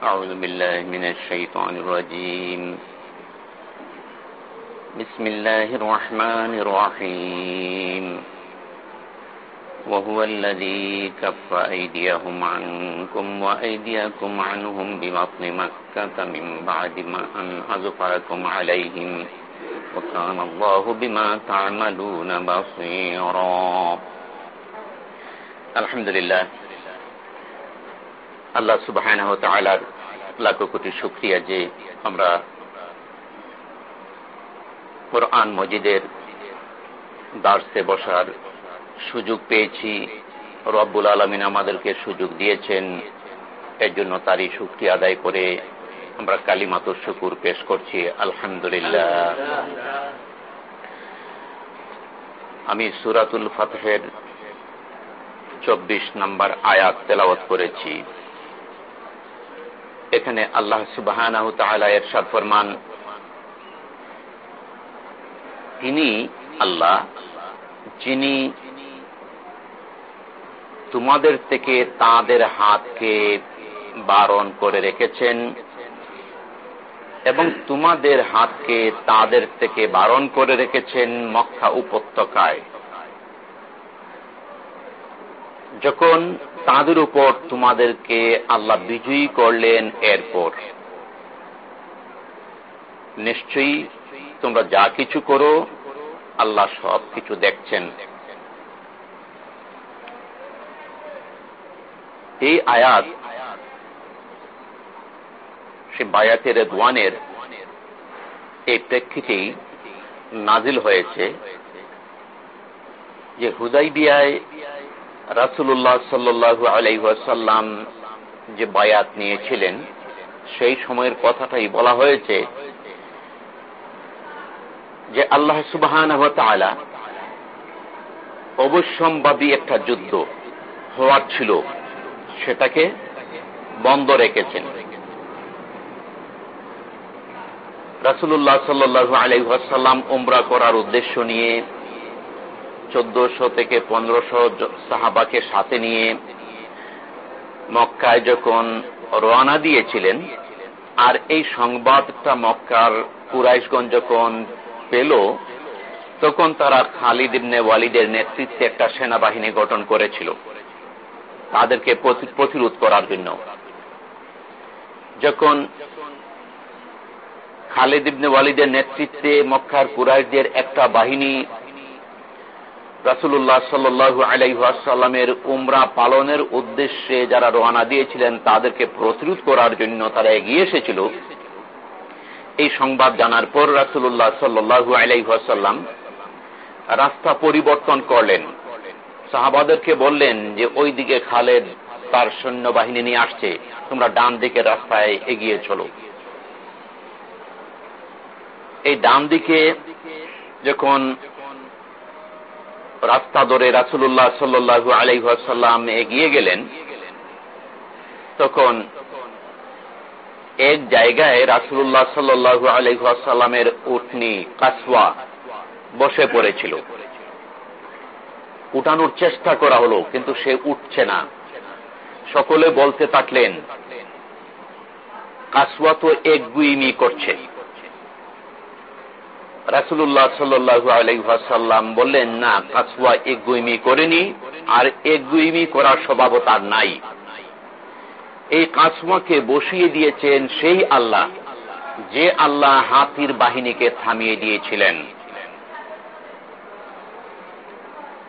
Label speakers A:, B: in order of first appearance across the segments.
A: أعوذ بالله من الشيطان الرجيم. بسم الله الرحمن الرحيم. وهو الذي كف أيديهم عنكم وأيديكم عنهم ببطن مكة من بعد ما أن أظفركم عليهم. وكان الله بما تعملون بصيرا. الحمد لله. আল্লাহ সুবাহ লাখো কোটি শুক্রিয়া যে আমরা কোরআন মজিদের দার্সে বসার সুযোগ পেয়েছি। রব্বুল আলমিন আমাদেরকে সুযোগ দিয়েছেন। এর জন্য তারই শুক্তি আদায় করে আমরা কালিমাত শুকুর পেশ করছি। আলহামদুলিল্লাহ। আমি সুরাতুল ফাতহের চব্বিশ নম্বর আয়াত তেলাওয়াত করেছি। এখানে আল্লাহ সুবাহ এরশাদ ফরমান। তিনি আল্লাহ, যিনি তোমাদের থেকে তাদের হাতকে বারণ করে রেখেছেন এবং তোমাদের হাতকে তাদের থেকে বারণ করে রেখেছেন মক্কা উপত্যকায়। যখন তাদের উপর তোমাদেরকে আল্লাহ বিজয়ী করলেন এরপর। নিশ্চয়ই তোমরা যা কিছু করো, আল্লাহ সব কিছু দেখছেন। এই আয়াত সে বায়াতের দোয়ানের এই প্রেক্ষিতেই নাজিল হয়েছে যে হুদাই বিয়ায় রাসুল্লাহ সাল্লু আলাইসাল্লাম যে বায়াত নিয়েছিলেন, সেই সময়ের কথাটাই বলা হয়েছে যে আল্লাহ সুবাহান অবশ্যম্ভাবী একটা যুদ্ধ হওয়ার ছিল, সেটাকে বন্ধ রেখেছেন। রাসুল্লাহ সাল্লু আলাইসাল্লাম উমরা করার উদ্দেশ্য নিয়ে চোদ্দশো থেকে পনেরোশো সাহাবাকে সাথে নিয়ে মক্কায় যখন রওনা দিয়েছিলেন, আর এই সংবাদটা মক্কার কুরাইশগঞ্জ যখন পেল, তখন তারা খালিদ ইবনে ওয়ালিদের নেতৃত্বে একটা সেনাবাহিনী গঠন করেছিল। তাদেরকে প্রতিরোধ করার জন্য। যখন খালিদ ইবনে ওয়ালিদের নেতৃত্বে মক্কার কুরাইশদের একটা বাহিনী রাসুল্লাহ সাল্লু আলাইসাল্লামের উমরা পালনের উদ্দেশ্যে যারা রওনা দিয়েছিলেন, তাদেরকে প্রতিরোধ করার জন্য তারা এগিয়ে এসেছিল। এই সংবাদ জানার পর রাসুল্লাহ সাল্লু আলাইসাল্লাম রাস্তা পরিবর্তন করলেন। সাহাবাদেরকে বললেন যে, ওই দিকে খালেদ তার সৈন্যবাহিনী নিয়ে আসছে, তোমরা ডান দিকে রাস্তায় এগিয়ে চলো। এই ডান দিকে যখন রাস্তা ধরে রাসুল্লাহ সাল্লু আলাইসাল্লাম এগিয়ে গেলেন, তখন এক জায়গায় রাসুল্লাহ সাল্লু আলাইসাল্লামের উঠনি কাসওয়া বসে পড়েছিল। উঠানোর চেষ্টা করা হলো, কিন্তু সে উঠছে না। সকলে বলতে থাকলেন, কাসওয়া তো এক গুইমি করছে। রাসুল্লাহ সাল্লু বললেন, না কাসুয়া এগুইমি করেনি আর এগুইমি করার স্বভাব তার নাই। এই কাসুয়াকে বসিয়ে দিয়েছেন সেই আল্লাহ, যে আল্লাহ হাতির বাহিনীকে থামিয়ে দিয়েছিলেন।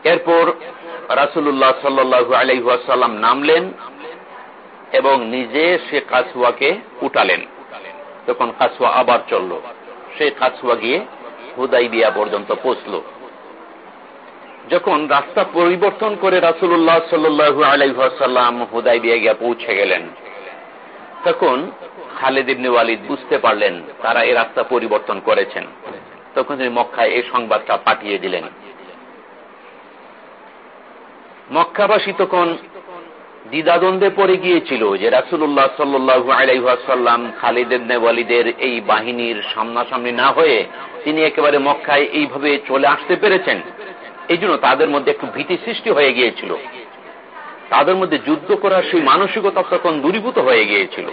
A: এরপর রাসুল্লাহ সাল্লু নামলেন এবং নিজে সে কাসুয়াকে উঠালেন। তখন কাসুয়া আবার চলল। সেই কাসুয়া গিয়ে হুদাইবিয়া পর্যন্ত পৌঁছল। যখন রাস্তা পরিবর্তন করে রাসুল্লাহ সাল্লু আলাইসাল্লাম হুদাইবিয়া গিয়া পৌঁছে গেলেন, তখন খালেদ ইবনে ওয়ালিদ বুঝতে পারলেন তারা এই রাস্তা পরিবর্তন করেছেন। তখন তিনি মক্কায় এই সংবাদটা পাঠিয়ে দিলেন। মক্কাবাসী তখন দ্বিধাদ্বন্দ্বে পড়ে গিয়েছিল যে রাসুল্লাহ সাল্লু আলাইসাল্লাম খালিদ ইবনে ওয়ালিদের এই বাহিনীর সামনাসামনি না হয়ে তিনি একেবারে মক্কায় এইভাবে চলে আসতে পেরেছেন। এই জন্য তাদের মধ্যে একটু ভীতি সৃষ্টি হয়ে গিয়েছিল। তাদের মধ্যে যুদ্ধ করার সেই মানসিকতা তখন দূরীভূত হয়ে গিয়েছিল।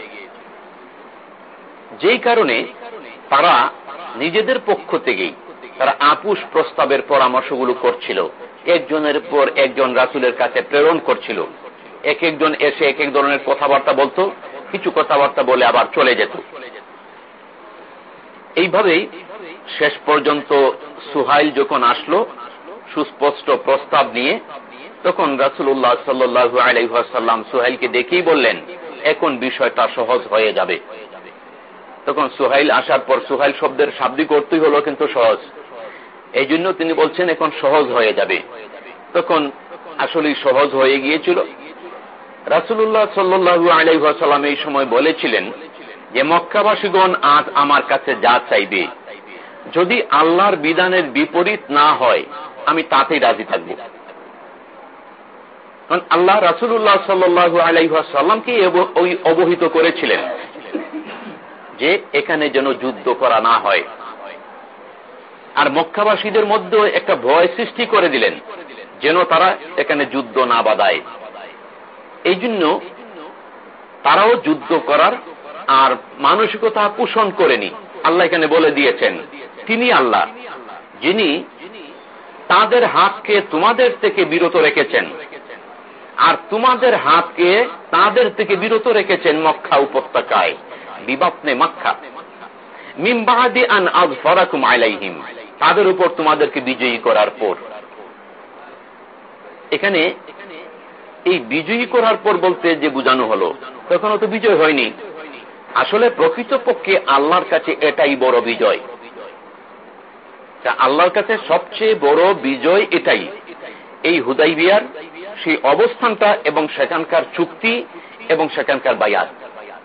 A: যেই কারণে তারা নিজেদের পক্ষ থেকেই তারা আপুষ প্রস্তাবের পরামর্শগুলো করছিল। একজনের পর একজন রাসুলের কাছে প্রেরণ করছিল। এক একজন এসে এক এক ধরনের কথাবার্তা বলতো, কিছু কথাবার্তা বলে আবার চলে যেত। এইভাবেই শেষ পর্যন্ত সুহাইল যখন আসলো, সুস্পষ্ট প্রস্তাব নিয়ে তখন রাসুল্লাহ সাল্লু আলাইসাল্লাম সুহাইলকে দেখেই বললেন, এখন বিষয়টা সহজ হয়ে যাবে। তখন সুহাইল আসার পর সুহাইল শব্দের শাব্দিক অর্থই হলো কিন্তু সহজ। এই জন্য তিনি বলছেন, এখন সহজ হয়ে যাবে। তখন আসলে সহজ হয়ে গিয়েছিল। রাসুল্লাহ সাল্লু আলাইসাল্লাম এই সময় বলেছিলেন যে, মক্কাবাসীগণ আজ আমার কাছে যা চাইবে যদি আল্লাহর বিধানের বিপরীত না হয়, আমি তাতেই রাজি থাকব। কারণ আল্লাহ রাসুল্লাহ সাল্লু আলাইসাল্লামকে ওই অবহিত করেছিলেন যে এখানে যেন যুদ্ধ করা না হয়। আর মক্কাবাসীদের মধ্যে একটা ভয় সৃষ্টি করে দিলেন, যেন তারা এখানে যুদ্ধ না বাদায় এই জন্য তারাও যুদ্ধ করার আর মানসিকতা পোষণ করেনি। আল্লাহ এখানে বলে দিয়েছেন তিনি আল্লাহ, যিনি তাদের হাতকে তোমাদের থেকে বিরত রেখেছেন। আর তোমাদের হাতকে তাদের থেকে বিরত রেখেছেন মক্কা উপত্যকায় বিবাপনে মক্কা। মিমবাহাদি আন আজ ফরাকুম আলাইহিম, তাদের উপর তোমাদেরকে বিজয়ী করার পর। এখানে এই বিজয়ী করার পর বলতে যে বুঝানো হলো তখন তো বিজয় হয়নি। আসলে প্রকৃতপক্ষে আল্লাহর কাছে এটাই বড় বিজয়। আল্লাহর কাছে সবচেয়ে বড় বিজয় এটাই। এই হুদাই বিয়ার সেই অবস্থানটা এবং সেখানকার চুক্তি এবং সেখানকার বায়াত।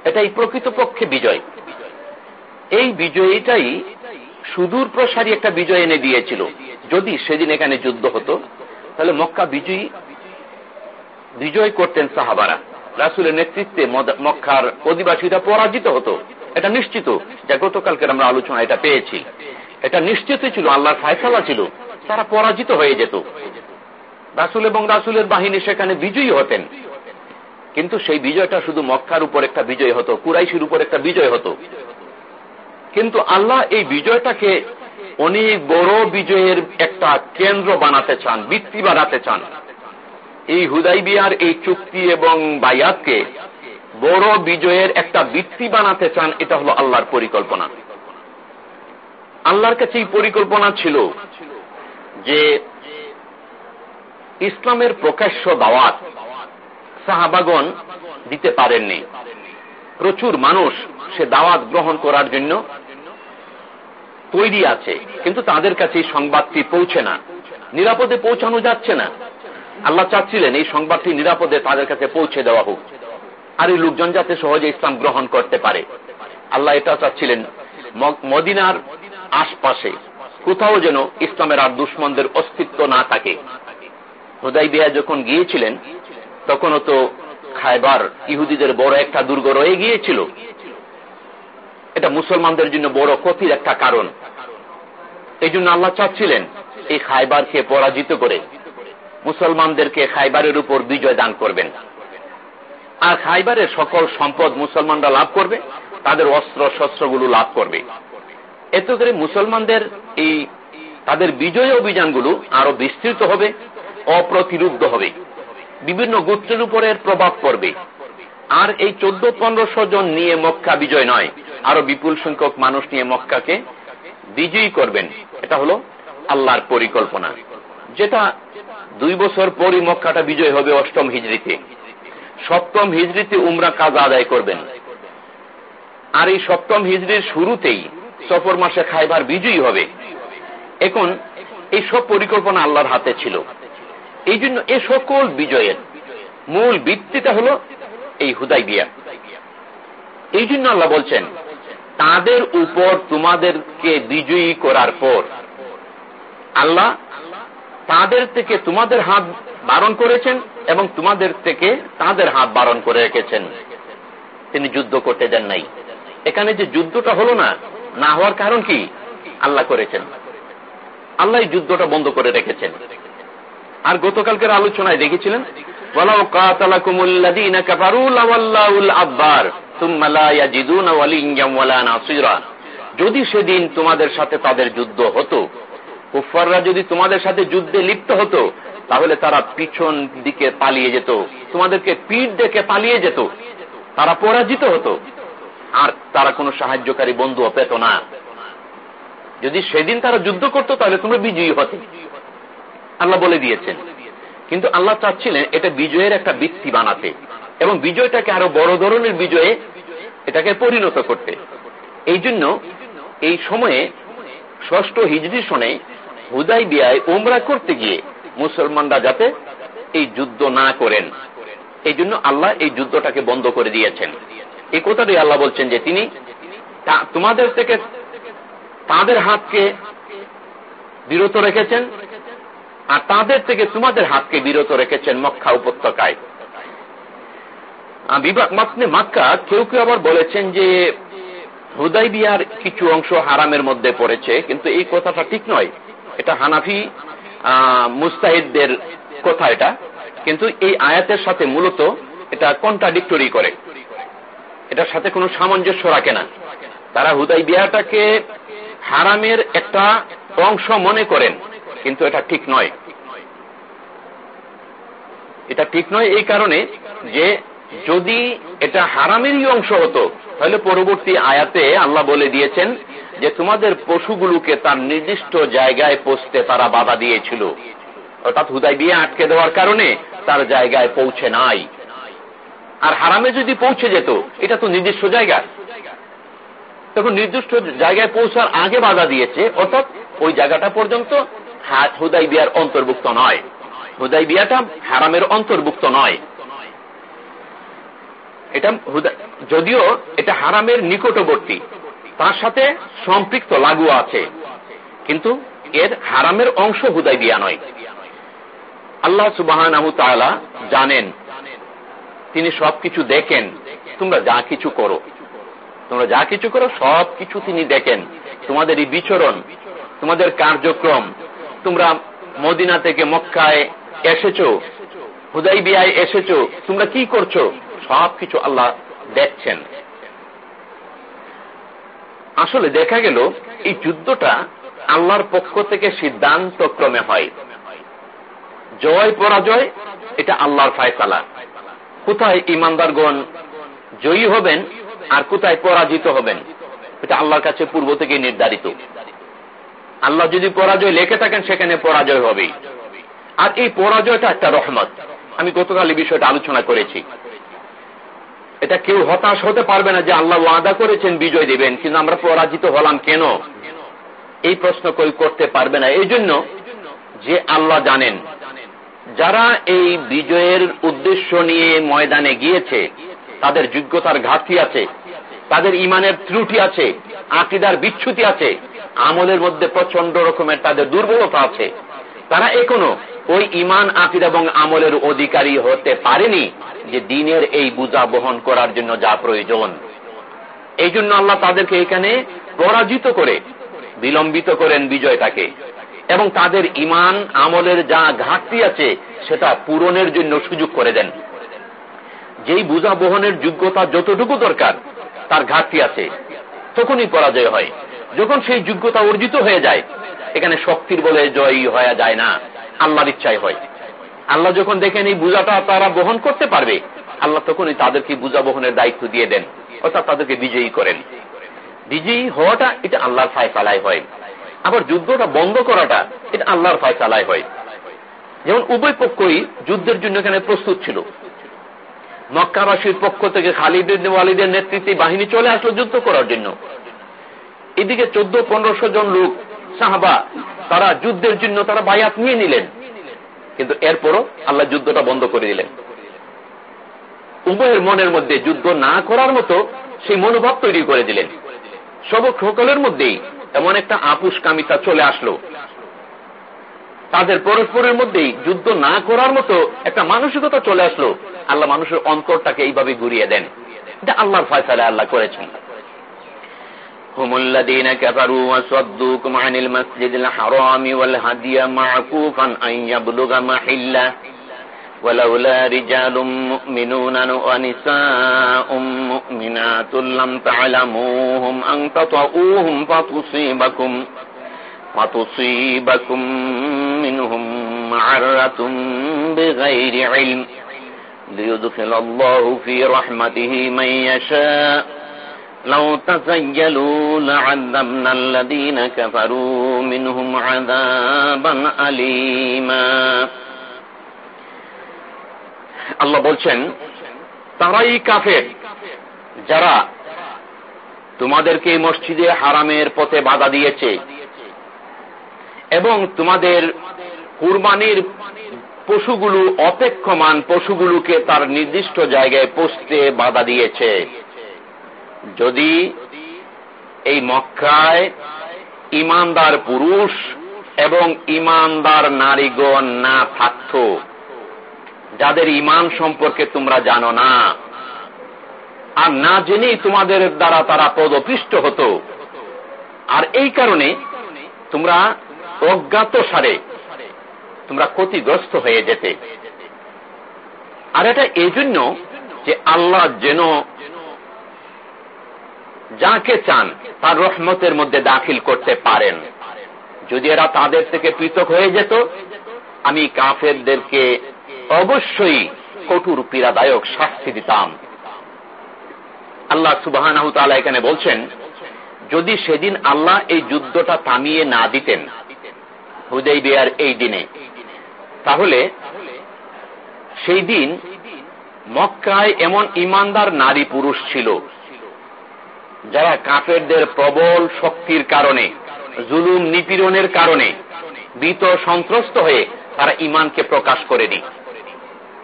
A: এটাই প্রকৃতপক্ষে বিজয়। এই বিজয়টাই সুদূর প্রসারী একটা বিজয় এনে দিয়েছিল। যদি সেদিন এখানে যুদ্ধ হতো, তাহলে মক্কা বিজয়ী বিজয় করতেন সাহাবারা। রাসুলের নেতৃত্বে মক্কার অধিবাসীরা পরাজিত হতো। এটা নিশ্চিত যা গতকালকে আমরা আলোচনা এটা পেয়েছি। এটা নিশ্চিত ছিল, আল্লাহর ফায়সালা ছিল। তারা পরাজিত হয়ে যেত। রাসুল এবং রাসুলের বাহিনী সেখানে বিজয়ী হতেন। কিন্তু সেই বিজয়টা শুধু মক্কার উপর একটা বিজয় হতো, কুরাইশির উপর একটা বিজয় হতো। কিন্তু আল্লাহ এই বিজয়টাকে অনেক বড় বিজয়ের একটা কেন্দ্র বানাতে চান বৃত্তি বানাতে চান। এই হুদাই বিয়ার, এই চুক্তি এবং বায়াতকে বড় বিজয়ের একটা বৃত্তি বানাতে চান, এটা হলো আল্লাহর পরিকল্পনা। আল্লাহর কাছে এই পরিকল্পনা ছিল যে ইসলামের প্রকাশ্য দাওয়াত সাহাবাগন দিতে পারেননি। প্রচুর মানুষ সে দাওয়াত গ্রহণ করার জন্য তৈরি আছে, কিন্তু তাদের কাছে এই সংবাদটি পৌঁছে না। নিরাপদে পৌঁছানো যাচ্ছে না। আল্লাহ চাচ্ছিলেন এই সংবাদটি নিরাপদে তাদের কাছে পৌঁছে দেওয়া হোক। আর এই লোকজন যাতে সহজে ইসলাম গ্রহণ করতে পারে। আল্লাহ এটা চাচ্ছিলেন। মদিনার আশপাশে। কোথাও যেন ইসলামের আর দুশ্মনদের অস্তিত্ব না থাকে। হুদাই বিহা যখন গিয়েছিলেন, তখনও তো খাইবার ইহুদিদের বড় একটা দুর্গ রয়ে গিয়েছিল। এটা মুসলমানদের জন্য বড় ক্ষতির একটা কারণ। এই জন্য আল্লাহ চাচ্ছিলেন, এই খাইবারকে পরাজিত করে মুসলমানদেরকে খাইবারের উপর বিজয় দান করবেন। আর খাইবারের সকল সম্পদ মুসলমানরা লাভ করবে, তাদের অস্ত্র শস্ত্রগুলো লাভ করবে। এত করে মুসলমানদের এই তাদের বিজয় অভিযানগুলো আরও বিস্তৃত হবে অপ্রতিরুদ্ধ হবে। বিভিন্ন গোত্রের উপরে প্রভাব পড়বে। আর এই চোদ্দ পনেরোশো জন নিয়ে মক্কা বিজয় নয়, আরও বিপুল সংখ্যক মানুষ নিয়ে মক্কাকে বিজয়ী করবেন। এটা হলো আল্লাহর পরিকল্পনা। যেটা দুই বছর পরই মক্কাটা বিজয় হবে অষ্টম হিজড়িতে। সপ্তম হিজড়িতে উমরা কাজ আদায় করবেন। আর এই সপ্তম হিজড়ির শুরুতেই সফর মাসে খাইবার বিজয়ী হবে। এখন এই সব পরিকল্পনা আল্লাহর হাতে ছিল। এই জন্য এ সকল বিজয়ের মূল ভিত্তিটা হল এই হুদাই বিয়া এই জন্য আল্লাহ বলছেন, তাদের উপর তোমাদেরকে বিজয়ী করার পর আল্লাহ তাদের থেকে তোমাদের হাত বারণ করেছেন এবং তোমাদের থেকে তাদের হাত বারণ করে রেখেছেন। তিনি যুদ্ধ করতে দেন নাই। এখানে যে যুদ্ধটা হলো না না হওয়ার কারণ কি? আল্লাহ করেছেন। আল্লাহ যুদ্ধটা বন্ধ করে রেখেছেন। আর গতকালকের আলোচনায় দেখেছিলেন যদি সেদিন তোমাদের সাথে তাদের যুদ্ধ হতো কুফাররা যদি তোমাদের সাথে যুদ্ধে লিপ্ত হতো, তাহলে তারা পিছন দিকে পালিয়ে যেত, তোমাদেরকে পিঠ দেখে পালিয়ে যেত, তারা পরাজিত হতো। আর তারা কোনো সাহায্যকারী বন্ধুও পেত না। যদি সেদিন তারা যুদ্ধ করত, তাহলে তোমরা বিজয়ী হতে। আল্লাহ বলে দিয়েছেন। কিন্তু আল্লাহ চাচ্ছিলেন এটা বিজয়ের একটা বৃত্তি বানাতে এবং বিজয়টাকে আরও বড় ধরনের বিজয়ে এটাকে পরিণত করতে। এই জন্য এই সময়ে ষষ্ঠ হিজড়ি সনে হুদাই বিয়ায় ওমরা করতে গিয়ে মুসলমানরা যাতে এই যুদ্ধ না করেন। এই জন্য আল্লাহ এই যুদ্ধটাকে বন্ধ করে দিয়েছেন। এই কথাটি আল্লাহ বলছেন যে তিনি তোমাদের থেকে তাদের হাতকে বিরত রেখেছেন আর তাদের থেকে তোমাদের হাতকে বিরত রেখেছেন মক্কা উপত্যকায়। মাক্কা কেউ কেউ আবার বলেছেন যে হুদাই বিয়ার কিছু অংশ হারামের মধ্যে পড়েছে, কিন্তু এই কথাটা ঠিক নয়। এটা হানাফি মুস্তাহিদদের কথা এটা। কিন্তু এই আয়াতের সাথে মূলত এটা কন্ট্রাডিক্টরি করে। এটার সাথে কোনো সামঞ্জস্য রাখে না। তারা হুদাই বিয়াটাকে হারামের একটা অংশ মনে করেন, কিন্তু এটা ঠিক নয়। এটা ঠিক নয় এই কারণে যে যদি এটা হারামেরই অংশ হতো, তাহলে পরবর্তী আয়াতে আল্লাহ বলে দিয়েছেন যে তোমাদের পশুগুলোকে তার নির্দিষ্ট জায়গায় পৌঁছতে তারা বাধা দিয়েছিল। অর্থাৎ হুদাই বিয়ে আটকে দেওয়ার কারণে তার জায়গায় পৌঁছে নাই। আর হারামে যদি পৌঁছে যেত, এটা তো নির্দিষ্ট জায়গা। তখন নির্দিষ্ট জায়গায় পৌঁছার আগে বাধা দিয়েছে, অর্থাৎ ওই জায়গাটা পর্যন্ত হুদাই বিয়ার অন্তর্ভুক্ত নয়। হুদাই বিয়াটা হারামের অন্তর্ভুক্ত নয়। এটা যদিও এটা হারামের নিকটবর্তী, তার সাথে সম্পৃক্ত লাগু আছে, কিন্তু এর হারামের অংশ হুদাই বিয়া নয়। আল্লাহ সুবাহ জানেন তিনি সবকিছু দেখেন, তোমরা যা কিছু করো। তোমরা যা কিছু করো সব কিছু তিনি দেখেন। তোমাদের এই বিচরণ, তোমাদের কার্যক্রম, তোমরা মদিনা থেকে মক্কায় এসেছ হুদাই বিয়ায় এসেছ, তোমরা কি করছ? সব কিছু আল্লাহ দেখছেন। আসলে দেখা গেল, এই যুদ্ধটা আল্লাহর পক্ষ থেকে সিদ্ধান্ত ক্রমে হয়। জয় পরাজয়, এটা আল্লাহর ফায়সালা। কোথায় ইমানদারগণ জয়ী হবেন আর কোথায় পরাজিত হবেন? এটা আল্লাহর কাছে পূর্ব থেকে নির্ধারিত। আল্লাহ যদি পরাজয় লেখে থাকেন, সেখানে পরাজয় হবেই। আর এই পরাজয়টা একটা রহমত। আমি গতকাল এই বিষয়টা আলোচনা করেছি। এটা কেউ হতাশ হতে পারবে না যে আল্লাহ ওয়াদা করেছেন, বিজয় দিবেন, কিন্তু আমরা পরাজিত হলাম কেন? এই প্রশ্ন কেউ করতে পারবে না। এই জন্য যে আল্লাহ জানেন যারা এই বিজয়ের উদ্দেশ্য নিয়ে ময়দানে গিয়েছে, তাদের যোগ্যতার ঘাটতি আছে, তাদের ইমানের ত্রুটি আছে, আকিদার বিচ্ছুতি আছে, আমলের মধ্যে প্রচণ্ড রকমের তাদের দুর্বলতা আছে। তারা এখনও ওই ইমান, আকিদ এবং আমলের অধিকারী হতে পারেনি যে দিনের এই বোঝা বহন করার জন্য যা প্রয়োজন। এই জন্য আল্লাহ তাদেরকে এখানে পরাজিত করে, বিলম্বিত করেন বিজয়টাকে। এবং তাদের ইমান আমলের যা ঘাটতি আছে, সেটা পূরণের জন্য সুযোগ করে দেন। যেই বোঝা বহনের যোগ্যতা যতটুকু দরকার, তার ঘাটতি আছে। তখনই পরাজয় হয়। যখন সেই যোগ্যতা অর্জিত হয়ে যায়, এখানে শক্তির বলে জয়ী হয়ে যায় না। আল্লাহর ইচ্ছায় হয়। আল্লাহ যখন দেখেন এই বোঝাটা তারা বহন করতে পারবে, আল্লাহ তখনই তাদেরকে বোঝা বহনের দায়িত্ব দিয়ে দেন, অর্থাৎ তাদেরকে বিজয়ী করেন। বিজয়ী হওয়াটা এটা আল্লাহর ফায়সালায় হয়। আবার যুদ্ধটা বন্ধ করাটা এটা আল্লাহর ফায়সালায় হয়। যেমন উভয় পক্ষই যুদ্ধের জন্য এখানে প্রস্তুত ছিল। মক্কাবাসীর পক্ষ থেকে খালিদের ওয়ালিদের নেতৃত্বে বাহিনী চলে আসলো যুদ্ধ করার জন্য। এদিকে চোদ্দ পনেরোশো জন লোক, সাহাবা, তারা যুদ্ধের জন্য তারা বায়াত নিয়ে নিলেন। কিন্তু এরপরও আল্লাহ যুদ্ধটা বন্ধ করে দিলেন। উভয়ের মনের মধ্যে যুদ্ধ না করার মতো সেই মনোভাব তৈরি করে দিলেন। সব সকলের মধ্যেই এমন একটা আপুষ কামিতা চলে আসলো তাদের পরস্পরের মধ্যেই যুদ্ধ না করার মতো একটা মানসিকতা চলে আসলো আল্লাহ মানুষের অন্তরটাকে এইভাবে ঘুরিয়ে দেন এটা আল্লাহর ফয়সালা আল্লাহ করেছেন هم الذين كفروا وصدوكم عن المسجد الحرام والهدي معكوفا أن يبلغ محله ولولا رجال مؤمنون ونساء مؤمنات لم تعلموهم أن تطؤوهم فتصيبكم فتصيبكم منهم معرة بغير علم ليدخل الله في رحمته من يشاء. لو تزيلوا لعذبنا الذين كفروا منهم عذابا أليما. আল্লাহ বলছেন, তারাই কাফের। যারা তোমাদেরকে মসজিদে হারামের পথে বাধা দিয়েছে এবং তোমাদের কুরবানির পশুগুলো, অপেক্ষমান পশুগুলোকে তার নির্দিষ্ট জায়গায় পোষতে বাধা দিয়েছে। যদি এই মক্কায় ইমানদার পুরুষ এবং ইমানদার নারীগণ না থাকত যাদের ইমান সম্পর্কে তোমরা জানো না। আর না জেনেই তোমাদের দ্বারা তারা পদপিষ্ট হতো। আর এই কারণে তোমরা অজ্ঞাত সারে তোমরা ক্ষতিগ্রস্ত হয়ে যেতে। আর এটা এই জন্য যে আল্লাহ যেন যাকে চান তার রহমতের মধ্যে দাখিল করতে পারেন। যদি এরা তাদের থেকে পৃথক হয়ে যেত, আমি কাফেরদেরকে অবশ্যই কঠোর পীড়াদায়ক শাস্তি দিতাম। আল্লাহ সুবাহ এখানে বলছেন, যদি সেদিন আল্লাহ এই যুদ্ধটা থামিয়ে না দিতেন হুদয় বিয়ার এই দিনে, তাহলে সেই দিন মক্কায় এমন ইমানদার নারী পুরুষ ছিল, যারা কাফেরদের প্রবল শক্তির কারণে, জুলুম নিপীড়নের কারণে বিত সন্ত্রস্ত হয়ে তারা ইমানকে প্রকাশ করেনি।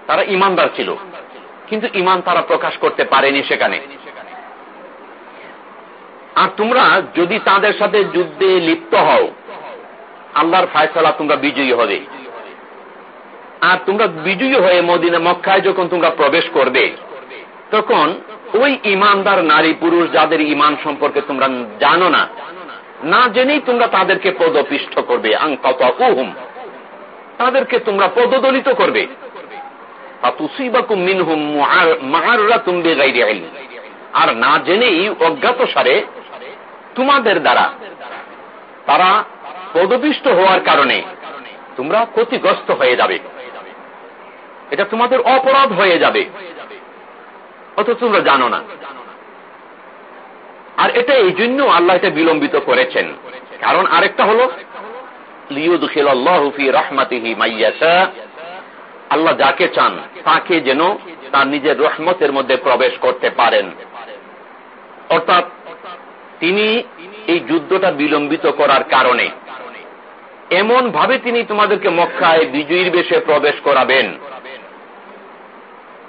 A: তারা ইমানদার ছিল। কিন্তু ইমান তারা প্রকাশ করতে পারেনি সেখানে। আর তোমরা যদি তাদের সাথে যুদ্ধে লিপ্ত হও, আল্লাহর ফায়সালা তোমরা বিজয়ী হবে। আর তোমরা বিজয়ী হয়ে মদিনা মক্কায় যখন তোমরা প্রবেশ করবে, তখন ওই ইমানদার নারী পুরুষ যাদের ইমান সম্পর্কে তোমরা জানো না না জেনেই তোমরা তাদেরকে পদপিষ্ট করবে। আং কত তাদেরকে তোমরা পদদলিত করবে। আর না জেনেই অজ্ঞাত সারে তোমাদের দ্বারা তারা পদপিষ্ট হওয়ার কারণে তোমরা ক্ষতিগ্রস্ত হয়ে যাবে। এটা তোমাদের অপরাধ হয়ে যাবে। অথচ তোমরা জানো না। আর এটা এই জন্য আল্লাহ এটা বিলম্বিত করেছেন। কারণ আরেকটা হল আল্লাহ যাকে চান, তাকে যেন তার নিজের রহমতের মধ্যে প্রবেশ করতে পারেন। অর্থাৎ তিনি এই যুদ্ধটা বিলম্বিত করার কারণে। এমন ভাবে তিনি তোমাদেরকে মক্কায় বিজয়ীর বেশে প্রবেশ করাবেন।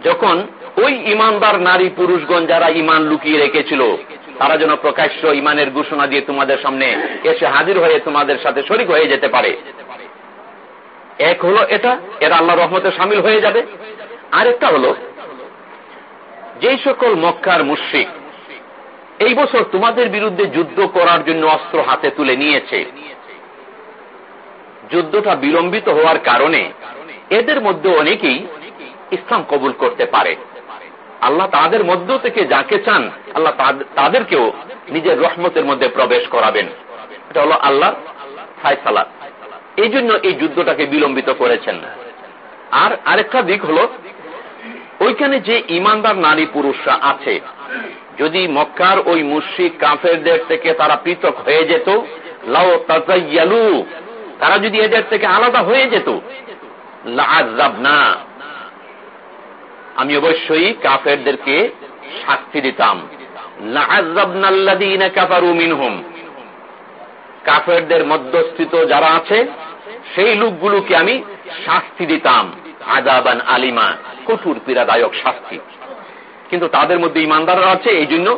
A: যখন ওই ইমানদার নারী পুরুষগণ যারা ইমান লুকিয়ে রেখেছিল, তারা যেন প্রকাশ্য ইমানের ঘোষণা দিয়ে তোমাদের সামনে এসে হাজির হয়ে তোমাদের সাথে শরিক হয়ে যেতে পারে। এক হলো এটা, এরা আল্লাহ রহমতে সামিল হয়ে যাবে। আরেকটা হলো, যেই সকল মক্কার মুশ্রিক এই বছর তোমাদের বিরুদ্ধে যুদ্ধ করার জন্য অস্ত্র হাতে তুলে নিয়েছে, যুদ্ধটা বিলম্বিত হওয়ার কারণে এদের মধ্যে অনেকেই ইসলাম কবুল করতে পারে। আল্লাহ তাদের মধ্য থেকে যাকে চান, আল্লাহ তাদেরকেও নিজের রহমতের মধ্যে প্রবেশ করাবেন। এটা হলো আল্লাহ ফায়সালা। এই জন্য এই যুদ্ধটাকে বিলম্বিত করেছেন। আর আরেকটা দিক হল, ওইখানে যে ইমানদার নারী পুরুষরা আছে, যদি মক্কার ওই মুর্শিক কাফেরদের থেকে তারা পৃথক হয়ে যেত লাও তাজাইয়ালু তারা যদি এদের থেকে আলাদা হয়ে যেত না আমি অবশ্যই কাফেরদেরকে শাস্তি দিতাম। কাফেরদের মধ্যস্থিত যারা আছে, সেই লোকগুলোকে আমি শাস্তি দিতাম আজাবান আলিমা, কঠোর পীড়াদায়ক শাস্তি। কিন্তু তাদের মধ্যে ইমানদাররা আছে, এই জন্য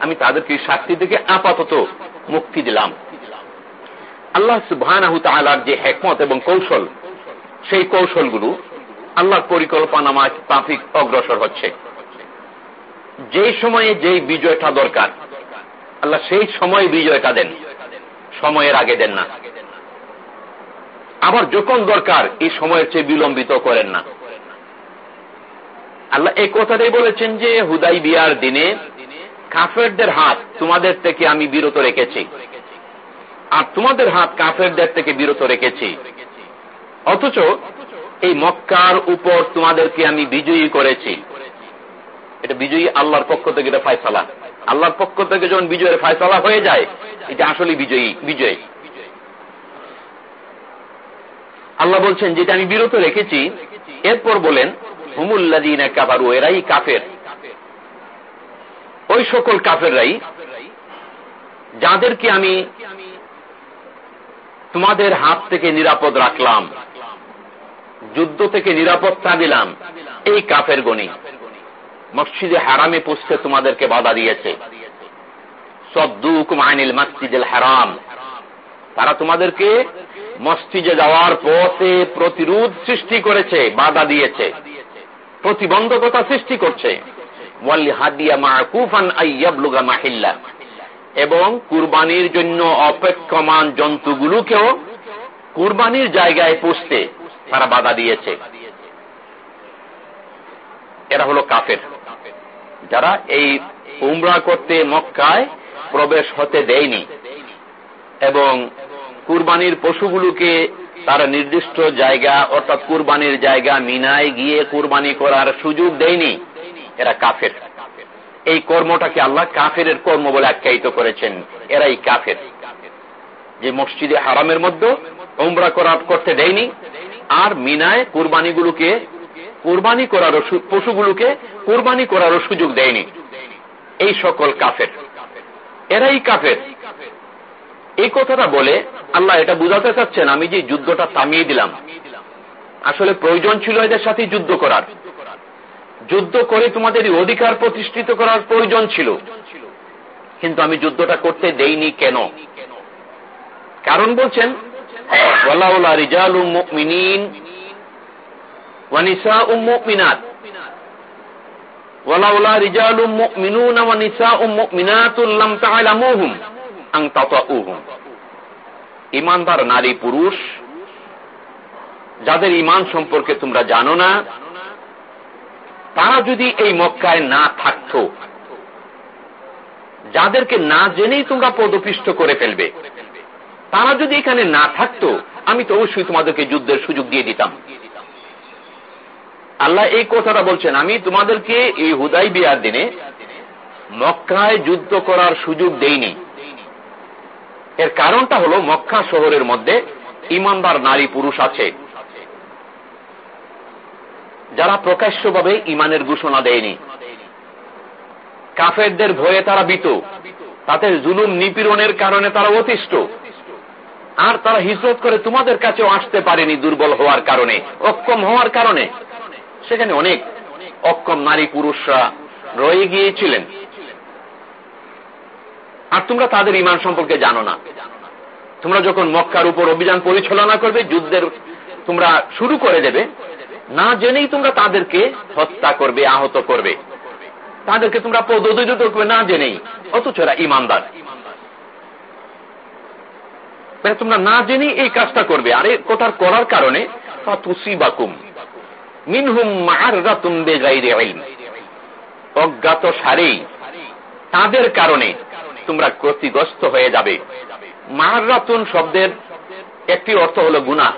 A: আমি তাদেরকে শাস্তি থেকে আপাতত মুক্তি দিলাম। আল্লাহ সুবাহ যে হেকমত এবং কৌশল, সেই কৌশলগুলো আল্লাহর পরিকল্পনা মাফিক অগ্রসর হচ্ছে। যেই সময়ে যেই বিজয়টা দরকার, আল্লাহ সেই সময় বিজয়টা দেন। সময়ের আগে দেন না। আবার যখন দরকার, এই সময়ের চেয়ে বিলম্বিত করেন না। আল্লাহ এই কথাটাই বলেছেন যে, হুদাই বিয়ার দিনে কাফেরদের হাত তোমাদের থেকে আমি বিরত রেখেছি। আর তোমাদের হাত কাফেরদের থেকে বিরত রেখেছি। অথচ এই মক্কার উপর তোমাদেরকে আমি বিজয়ী করেছি। এটা বিজয়ী আল্লাহর পক্ষ থেকে এটা ফায়সালা। আল্লাহর পক্ষ থেকে যখন বিজয়ের ফায়সালা হয়ে যায়, এটা আসলে বিজয়ী, বিজয়। আল্লাহ বলছেন, যেটা আমি বিরত রেখেছি, এরপর বলেন হুমুল্লাদিন কাবারু এরাই কাফের। ওই সকল কাফেররাই, যাদেরকে আমি তোমাদের হাত থেকে নিরাপদ রাখলাম, যুদ্ধ থেকে নিরাপত্তা দিলাম, এই কাফের গণি। মসজিদে হারামে পুষতে তোমাদেরকে বাধা দিয়েছে। সদ্দুকুম আইনিল মসজিদুল হারাম। তারা তোমাদেরকে মসজিদে যাওয়ার পথে প্রতিরোধ সৃষ্টি করেছে, বাধা দিয়েছে। প্রতিবন্ধকতা সৃষ্টি করছে। এবং কুরবানির জন্য অপেক্ষমান জন্তুগুলোকেও কুরবানির জায়গায় পুষতে তারা বাধা দিয়েছে। এরা হলো কাফের। যারা এই উমরা করতে মক্কায় প্রবেশ হতে দেয়নি এবং কুরবানির পশুগুলোকে তারা নির্দিষ্ট জায়গা, অর্থাৎ কুরবানির জায়গা মিনায় গিয়ে কুরবানি করার সুযোগ দেয়নি, এরা কাফের। এই কর্মটাকে আল্লাহ কাফের কর্ম বলে আখ্যায়িত করেছেন, এরাই কাফের। যে মসজিদে হারামের মধ্যে উমরা করার করতে দেয়নি, আর মিনায় কুরবানিগুলোকে কোরবানি করার পশুগুলোকে কোরবানি করারও সুযোগ দেয়নি। এই সকল কাফের। এরাই কাফের। এই কথাটা বলে আল্লাহ এটা বুঝাতে চাচ্ছেন, আমি যে যুদ্ধটা থামিয়ে দিলাম। আসলে প্রয়োজন ছিল এদের সাথে যুদ্ধ করার। যুদ্ধ করে তোমাদের অধিকার প্রতিষ্ঠিত করার প্রয়োজন ছিল। কিন্তু আমি যুদ্ধটা করতে দেইনি কেন? কারণ বলছেন ইমানদার নারী পুরুষ, যাদের ইমান সম্পর্কে তোমরা জানো না, তারা যদি এই মক্কায় না থাকত, যাদেরকে না জেনেই তোমরা পদপিষ্ট করে ফেলবে, তারা যদি এখানে না থাকতো, আমি তো অবশ্যই তোমাদেরকে যুদ্ধের সুযোগ দিয়ে দিতাম। আল্লাহ এই কথাটা বলছেন, আমি তোমাদেরকে এই হুদাই বিয়ার দিনে মক্কায় যুদ্ধ করার সুযোগ দেইনি। এর কারণটা হলো মক্কা শহরের মধ্যে ইমানদার নারী পুরুষ আছে। যারা প্রকাশ্যভাবে ইমানের ঘোষণা দেয়নি। কাফেরদের ভয়ে তারা বিত তাদের জুলুম নিপীড়নের কারণে তারা অতিষ্ঠ। আর তারা হিজরত করে তোমাদের কাছেও আসতে পারেনি দুর্বল হওয়ার কারণে, অক্ষম হওয়ার কারণে। সেখানে অনেক অক্ষম নারী পুরুষরা রয়ে গিয়েছিলেন। আর তোমরা তাদের ইমান সম্পর্কে জানো না। তোমরা যখন মক্কার উপর অভিযান পরিচালনা করবে, যুদ্ধের তোমরা শুরু করে দেবে, না জেনেই তোমরা তাদেরকে হত্যা করবে, আহত করবে। তাদেরকে তোমরা পদদৈত করবে, না জেনেই, অথচ এরা ইমানদার মানে তোমরা না জেনেই এই কাজটা করবে। আর কোথার করার কারণে তুসিবাকুম অজ্ঞাত সারেই তাদের কারণে তোমরা ক্ষতিগ্রস্ত হয়ে যাবে। মাররাতুন শব্দের একটি অর্থ হল গুণা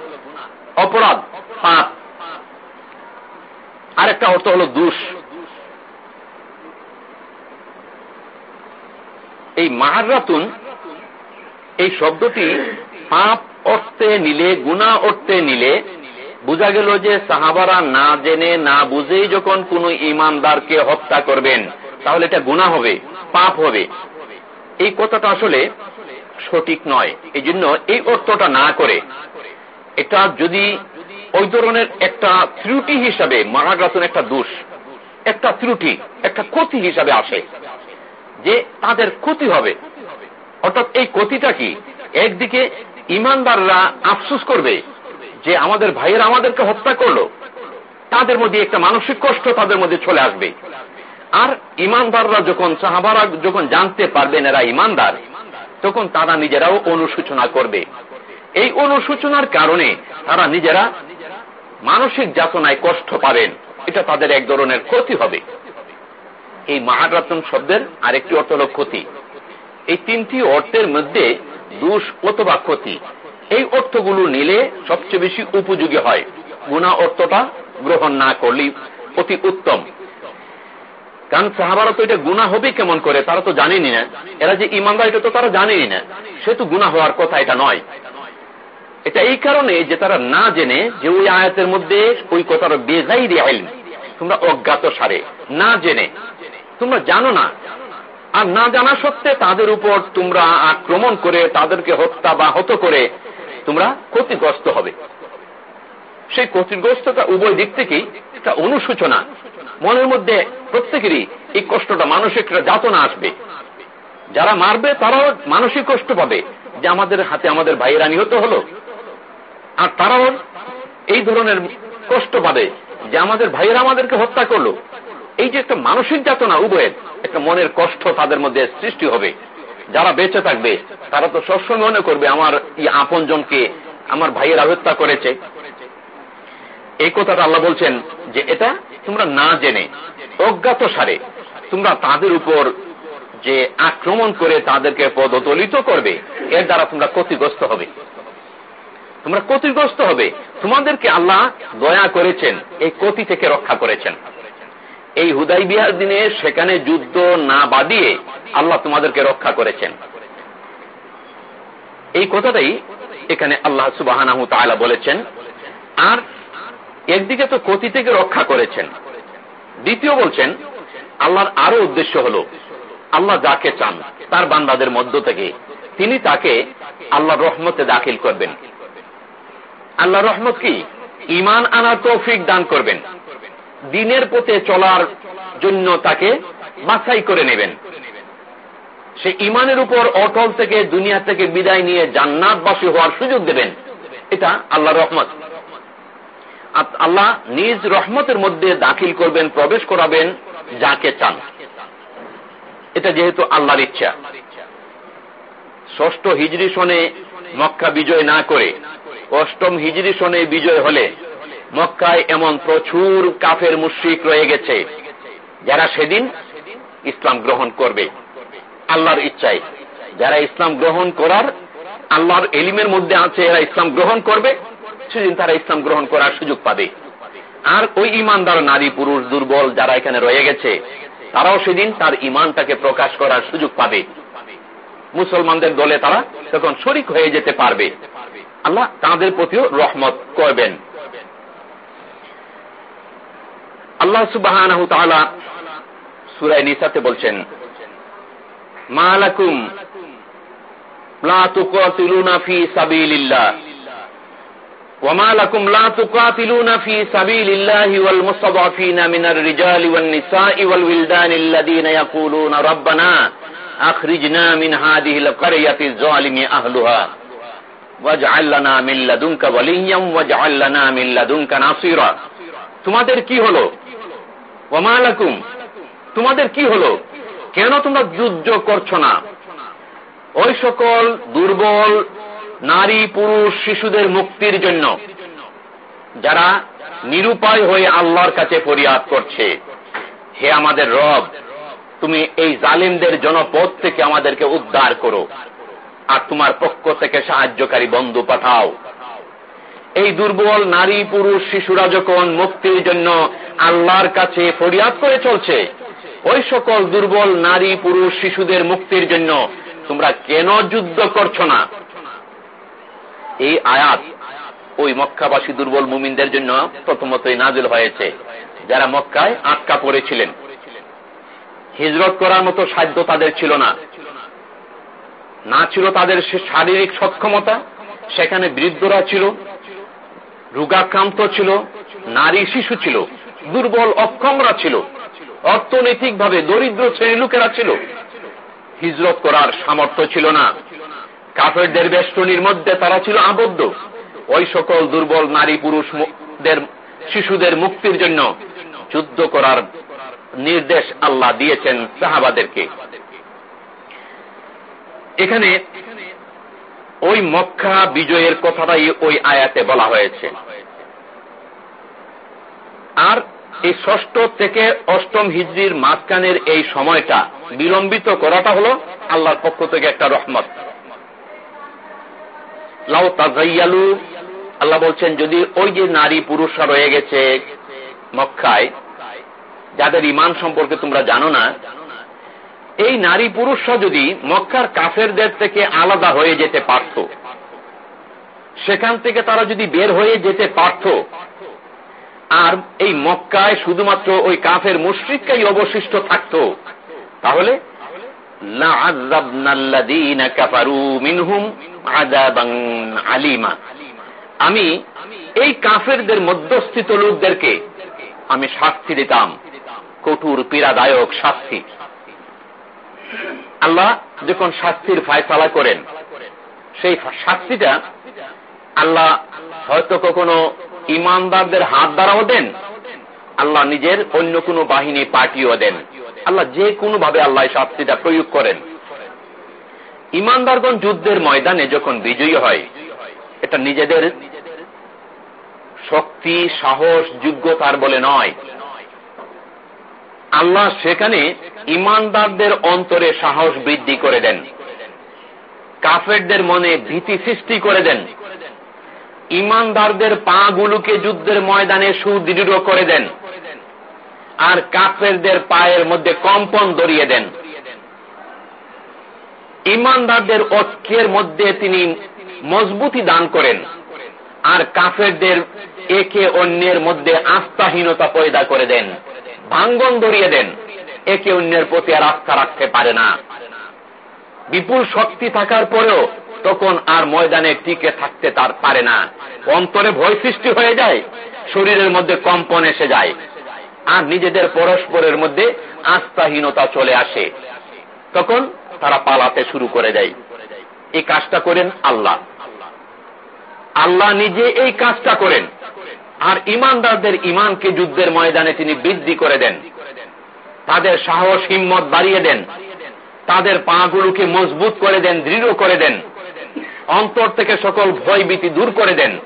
A: অপরাধ, পাপ। আরেকটা অর্থ হল দুষ। এই মাহারাতুন এই শব্দটি পাপ অর্থে নিলে গুণা অর্থে নিলে বোঝা গেল যে সাহাবারা না জেনে, না বুঝেই যখন কোন ইমানদারকে হত্যা করবেন, তাহলে এটা গুণা হবে, পাপ হবে। এই কথাটা আসলে সঠিক নয়। এই জন্য এই অর্থটা না করে এটা যদি ওই ধরনের একটা ত্রুটি হিসাবে মারাগ্রাসন একটা দোষ, একটা ত্রুটি, একটা ক্ষতি হিসাবে আসে যে তাদের ক্ষতি হবে। অর্থাৎ এই ক্ষতিটা কি? একদিকে ইমানদাররা আফসুস করবে যে আমাদের ভাইয়েরা আমাদেরকে হত্যা করল, তাদের মধ্যে একটা মানসিক কষ্ট তাদের মধ্যে চলে আসবে। আর ইমানদাররা যখন, সাহাবারা যখন জানতে পারবেন এরা ইমানদার, তখন তারা নিজেরাও অনুসূচনা করবে। এই অনুসূচনার কারণে তারা নিজেরা মানসিক যাতনায় কষ্ট পাবেন। এটা তাদের এক ধরনের ক্ষতি হবে। এই মাহারাতন শব্দের আরেকটি অর্থ হল ক্ষতি। এই তিনটি অর্থের মধ্যে দুষ অথবা ক্ষতি। এই অর্থগুলো নিলে সবচেয়ে বেশি উপযোগী হয়। গুণা অর্থটা গ্রহণ না করলেই অতি উত্তম। কারণ সাহাবারা তো এটা গুণা হবে কেমন করে তারা তো জানেনি না। এরা যে ইমানদার, এটা তো তারা জানেনি না। সে তো গুণা হওয়ার কথা এটা নয়। এটা এই কারণে যে তারা না জেনে যে ওই আয়াতের মধ্যে ওই কথার বেজাই আইন তোমরা অজ্ঞাত সারে। না জেনে। তোমরা জানো না। আর না জানা সত্ত্বে তাদের উপর তোমরা আক্রমণ করে তাদেরকে হত্যা বা হত করে তোমরা ক্ষতিগ্রস্ত হবে। সেই ক্ষতিগ্রস্ততা উভয় দিক থেকেই একটা অনুসূচনা মনের মধ্যে প্রত্যেকেরই এই কষ্টটা, মানসিক যাতনা আসবে। যারা মারবে, তারাও মানসিক কষ্ট পাবে যে আমাদের হাতে আমাদের ভাইয়েরা নিহত হলো। আর তারাও এই ধরনের কষ্ট পাবে যে আমাদের ভাইয়েরা আমাদেরকে হত্যা করল। এই যে একটা মানসিক যাতনা উভয়ের, একটা মনের কষ্ট তাদের মধ্যে সৃষ্টি হবে। যারা বেঁচে থাকবে, তারা তো সবসময় মনে করবে আমার এই আপন জনকে আমার ভাইয়েরা হত্যা করেছে। এই কথাটা আল্লাহ বলছেন যে এটা তোমরা না জেনে, অজ্ঞাত সারে, তোমরা তাদের উপর যে আক্রমণ করে তাদেরকে পদতলিত করবে, এর দ্বারা তোমরা ক্ষতিগ্রস্ত হবে। তোমরা ক্ষতিগ্রস্ত হবে। তোমাদেরকে আল্লাহ দয়া করেছেন, এই ক্ষতি থেকে রক্ষা করেছেন। এই হুদাই বিহার দিনে সেখানে যুদ্ধ না বাদিয়ে আল্লাহ তোমাদেরকে রক্ষা করেছেন। এই কথাটাই এখানে আল্লাহ সুবাহ বলেছেন। আর একদিকে তো ক্ষতি থেকে রক্ষা করেছেন। দ্বিতীয় বলছেন, আল্লাহর আরও উদ্দেশ্য হল, আল্লাহ যাকে চান, তার বান্দাদের মধ্য থেকে তিনি তাকে আল্লাহ রহমতে দাখিল করবেন। আল্লাহ রহমত কি? ইমান আনার তৌফিক দান করবেন। দিনের পথে চলার জন্য তাকে বাছাই করে নেবেন। সে ইমানের উপর অটল থেকে দুনিয়া থেকে বিদায় নিয়ে জান্নাতবাসী হওয়ার সুযোগ দেবেন। এটা আল্লাহ রহমত। আল্লাহ নিজ রহমতের মধ্যে দাখিল করবেন, প্রবেশ করাবেন যাকে চান। এটা যেহেতু আল্লাহর ইচ্ছা। ষষ্ঠ হিজরি সনে মক্কা বিজয় না করে অষ্টম হিজরি সনে বিজয় হলে মক্কায় এমন প্রচুর কাফের মুশ্রিক রয়ে গেছে, যারা সেদিন ইসলাম গ্রহণ করবে। আল্লাহর ইচ্ছায়। যারা ইসলাম গ্রহণ করার, আল্লাহর এলিমের মধ্যে আছে, এরা ইসলাম গ্রহণ করবে। সেদিন তারা ইসলাম গ্রহণ করার সুযোগ পাবে। আর ওই ইমানদার নারী পুরুষ দুর্বল যারা এখানে রয়ে গেছে, তারাও সেদিন তার ইমানটাকে প্রকাশ করার সুযোগ পাবে। মুসলমানদের দলে তারা তখন শরিক হয়ে যেতে পারবে। আল্লাহ তাদের প্রতিও রহমত করবেন। আল্লাহ সুবাহ সুরাই নিসাতে বলছেন মালাকুম লা তুকাতিলুনা ফি সাবিলিল্লাহ وما لكم لا تقاتلون في سبيل الله والمستضعفين من الرجال والنساء والولدان الذين يقولون ربنا أخرجنا من هذه القرية الظالم أهلها واجعل لنا من لدنك وليا واجعل لنا من لدنك نصيرا তোমাদের কি হলো ওমালাকুম তোমাদের কি হলো? কেন তোমরা যুদ্ধ করছ না? ওই সকল দুর্বল নারী, পুরুষ, শিশুদের মুক্তির জন্য যারা নিরুপায় হয়ে আল্লাহর কাছে ফরিয়াদ করছে। হে আমাদের রব, তুমি এই জালিমদের জনপদ থেকে আমাদেরকে উদ্ধার করো। আর তোমার পক্ষ থেকে সাহায্যকারী বন্ধু পাঠাও। এই দুর্বল নারী, পুরুষ, শিশুরা যখন মুক্তির জন্য আল্লাহর কাছে ফরিয়াদ করে চলছে, ওই সকল দুর্বল নারী, পুরুষ, শিশুদের মুক্তির জন্য তোমরা কেন যুদ্ধ করছ না? এই আয়াত ওই মক্কাবাসী দুর্বল মুমিনদের জন্য প্রথমতই নাজিল হয়েছে, যারা মক্কায় আটকা পড়েছিলেন। হিজরত করার মতো সাধ্য তাদের ছিল না। না ছিল তাদের শারীরিক সক্ষমতা, সেখানে বৃদ্ধরা ছিল রোগাক্রান্ত ছিল, নারী শিশু ছিল, দুর্বল অক্ষমরা ছিল, অর্থনৈতিকভাবে দরিদ্র শ্রেণি লোকেরা ছিল। হিজরত করার সামর্থ্য ছিল না। কাফেরদের বেষ্টনীর মধ্যে তারা ছিল আবদ্ধ। ওই সকল দুর্বল নারী পুরুষদের শিশুদের মুক্তির জন্য যুদ্ধ করার নির্দেশ আল্লাহ দিয়েছেন সাহাবাদেরকে। এখানে ওই মক্কা বিজয়ের কথাটাই ওই আয়াতে বলা হয়েছে। আর এই ষষ্ঠ থেকে অষ্টম হিজড়ির মাঝখানের এই সময়টা বিলম্বিত করাটা হলো আল্লাহর পক্ষ থেকে একটা রহমত। লাউ তাজাইয়ালু, আল্লাহ বলছেন, যদি ওই যে নারী পুরুষরা রয়ে গেছে মক্কায়, যাদের ইমান সম্পর্কে তোমরা জানো না এই নারী পুরুষরা যদি মক্কার কাফেরদের থেকে আলাদা হয়ে যেতে পারত, সেখান থেকে তারা যদি বের হয়ে যেতে পারত, আর এই মক্কায় শুধুমাত্র ওই কাফের মুশ্রিককাই অবশিষ্ট থাকত, তাহলে আমি এই কাফেরদের মধ্যস্থিত লোকদেরকে আমি শাস্তি দিতাম, কঠোর পীড়াদায়ক শাস্তি। আল্লাহ যখন শাস্তির ফায়সালা করেন, সেই শাস্তিটা আল্লাহ হয়তো কখনো ইমানদারদের হাত দ্বারাও দেন, আল্লাহ নিজের অন্য কোনো বাহিনী পাঠিয়েও দেন। আল্লাহ যে কোনো ভাবে আল্লাহ শাস্তিটা প্রয়োগ করেন। ইমানদারগণ যুদ্ধের ময়দানে যখন বিজয়ী হয়, এটা নিজেদের শক্তি, সাহস, যোগ্যতার বলে নয়। আল্লাহ সেখানে ইমানদারদের অন্তরে সাহস বৃদ্ধি করে দেন। কাফেরদের মনে ভীতি সৃষ্টি করে দেন। ইমানদারদের পা গুলোকে যুদ্ধের ময়দানে সুদৃঢ় করে দেন। আর কাফেরদের পায়ের মধ্যে কম্পন ধরিয়ে দেন। ইমানদারদের ঐক্যের মধ্যে তিনি মজবুতি দান করেন। আর কাফেরদের একে অন্যের মধ্যে আস্থাহীনতা পয়দা করে দেন। ভাঙ্গন ধরিয়ে দেন। একে অন্যের প্রতি আর আস্থা রাখতে পারে না। বিপুল শক্তি থাকার পরেও তখন আর ময়দানে টিকে থাকতে তার পারে না। অন্তরে ভয় সৃষ্টি হয়ে যায়, শরীরের মধ্যে কম্পন এসে যায়। আর নিজেদের পরস্পরের মধ্যে আস্থাহীনতা চলে আসে। তখন তারা পালাতে শুরু করে দেয়। এই কাজটা করেন আল্লাহ। আল্লাহ নিজে এই কাজটা করেন। আর ইমানদারদের ইমানকে যুদ্ধের ময়দানে তিনি বৃদ্ধি করে দেন। তাদের সাহস, হিম্মত বাড়িয়ে দেন। তাদের পাগুলোকে মজবুত করে দেন, দৃঢ় করে দেন। অন্তর থেকে সকল ভয় ভীতি দূর করে দেন।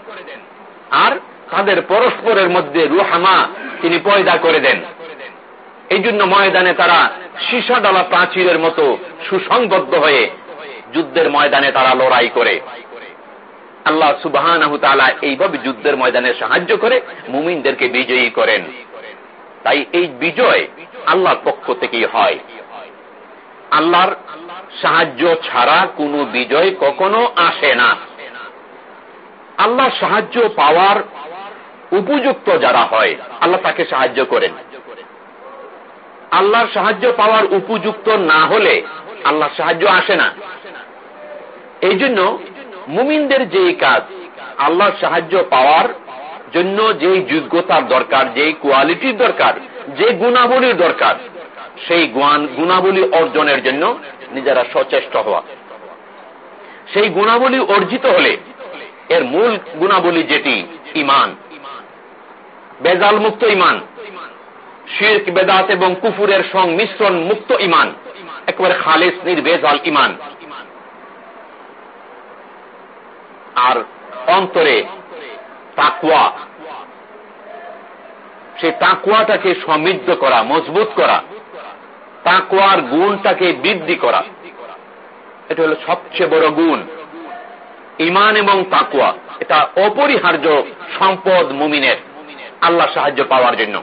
A: আর তাদের পরস্পরের মধ্যে রুহামা তিনি পয়দা করে দেন। এই জন্য ময়দানে তারা সীসা ডালা প্রাচীরের মতো সুসংবদ্ধ হয়ে যুদ্ধের ময়দানে তারা লড়াই করে। আল্লাহ সুবাহ এইভাবে যুদ্ধের ময়দানে সাহায্য করে, মুমিনদেরকে বিজয়ী করেন। তাই এই বিজয় আল্লাহর পক্ষ থেকেই হয়। আল্লাহর সাহায্য ছাড়া কোনো বিজয় কখনো আসে না। আল্লাহ সাহায্য পাওয়ার উপযুক্ত যারা হয়, আল্লাহ তাকে সাহায্য করেন। আল্লাহর সাহায্য পাওয়ার উপযুক্ত না হলে আল্লাহ সাহায্য আসে না। এই জন্য মুমিনদের যেই কাজ, আল্লাহর সাহায্য পাওয়ার জন্য যেই যোগ্যতার দরকার, যেই কোয়ালিটির দরকার যে গুণাবলীর দরকার, সেই গুণাবলী অর্জনের জন্য নিজেরা সচেষ্ট হওয়া। সেই গুণাবলী অর্জিত হলে এর মূল গুণাবলী যেটি ইমান বেজাল মুক্ত ইমান শির্ক, বেদাত এবং কুফুরের সংমিশ্রণ মুক্ত ইমান একেবারে খালেস, নির্বেজাল ইমান আর অন্তরে তাকুয়া সেই তাকুয়াটাকে সমৃদ্ধ করা, মজবুত করা তাকুয়ার গুণটাকে বৃদ্ধি করা। এটা হলো সবচেয়ে বড় গুণ। ইমান এবং তাকুয়া এটা অপরিহার্য সম্পদ মুমিনের আল্লাহ সাহায্য পাওয়ার জন্য।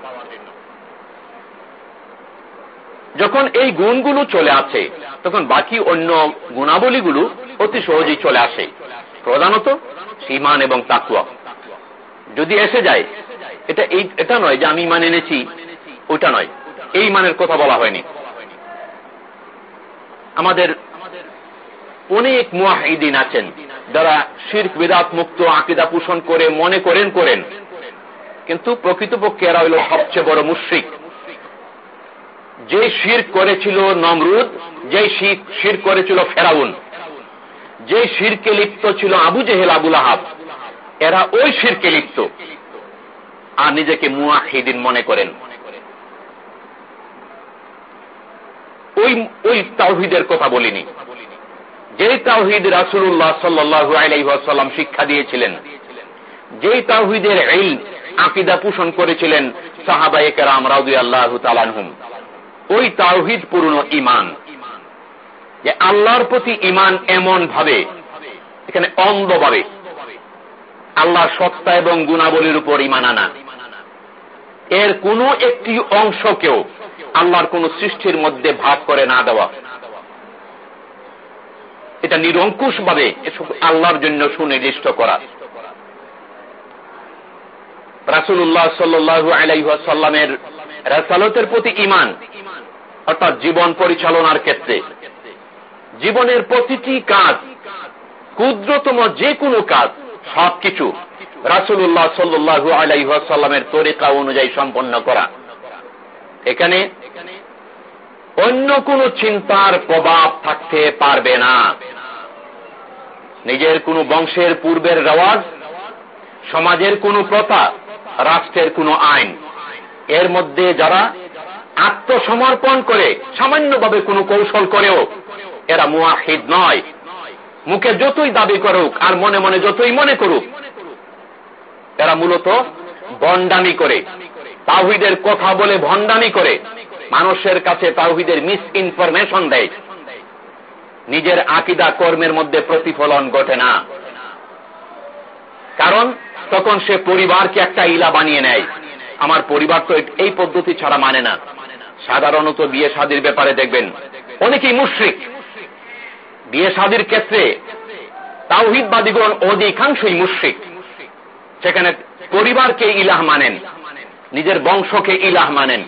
A: যখন এই গুণগুলো চলে আসে, তখন বাকি অন্য গুণাবলীগুলো অতি সহজেই চলে আসে। প্রধানত ইমান এবং তাকুয়া যদি এসে যায়, এটা এই এটা নয় যে আমি ইমান এনেছি, ওইটা নয়। এই মানের কথা বলা হয়নি। আমাদের অনেক মুহিদিন আছেন যারা শির্ক, বেদাত মুক্ত, আকিদা পোষণ করে, মনে করেন করেন। কিন্তু প্রকৃতপক্ষে এরা হইল সবচেয়ে বড় মুশ্রিক। যে শির করেছিল নমরুদ যে শির করেছিল ফেরাউন। যে শিরকে লিপ্ত ছিল আবু জেহেল আবুল আহাব এরা ওই শিরকে লিপ্ত। আর নিজেকে মুয়াহিদিন মনে করেন। ওই ওই তাওহিদের কথা বলিনি। যে তাওহিদ রাসুল্লাহ সাল্লু আলাইসাল্লাম শিক্ষা দিয়েছিলেন, যেই তাওহিদের এই আকিদা পোষণ করেছিলেন সাহাবাইকেরাম রাউদি আল্লাহ তালানহুম ওই তাওহিদ পূর্ণ ইমান যে আল্লাহর প্রতি ইমান এমন ভাবে এখানে অন্ধভাবে আল্লাহর সত্তা এবং গুণাবলীর উপর ইমান আনা। এর কোন একটি অংশকেও আল্লাহর কোন সৃষ্টির মধ্যে ভাগ করে না দেওয়া। এটা নিরঙ্কুশ ভাবে আল্লাহর জন্য সুনির্দিষ্ট করা। রাসুল্লাহ সাল্লু আলাইসাল্লামের রাসালতের প্রতি ইমান অর্থাৎ জীবন পরিচালনার ক্ষেত্রে জীবনের প্রতিটি কাজ, ক্ষুদ্রতম যে কোনো কাজ, সবকিছু রাসুল্লাহ সাল্লু আলাইসাল্লামের তরিকা অনুযায়ী সম্পন্ন করা। এখানে অন্য কোন চিন্তার প্রভাব থাকতে পারবে না। নিজের কোন বংশের পূর্বের রেওয়াজ, সমাজের কোন প্রথা, রাষ্ট্রের কোন আইন। এর মধ্যে যারা আত্মসমর্পণ করে, সামান্যভাবে কোন কৌশল করেও এরা মুয়াহিদ নয়। মুখে যতই দাবি করুক, আর মনে মনে যতই মনে করুক, এরা মূলত বন্ডামি করে। তাহিদের কথা বলে ভণ্ডামি করে। মানুষের কাছে তাহিদের মিস ইনফরমেশন দেয়। নিজের আকিদা কর্মের মধ্যে প্রতিফলন ঘটে না। কারণ তখন সে পরিবারকে একটা ইলা বানিয়ে নেয়। আমার পরিবার তো এই পদ্ধতি ছাড়া মানে না। সাধারণত বিয়ে শাদির ব্যাপারে দেখবেন। অনেকেই মুশ্রিক। বিয়ে শাদির ক্ষেত্রে তাওহিদবাদীগণ অধিকাংশই মুশ্রিক। সেখানে পরিবারকে ইলাহ মানেন, নিজের বংশকে ইলাহ মানেন।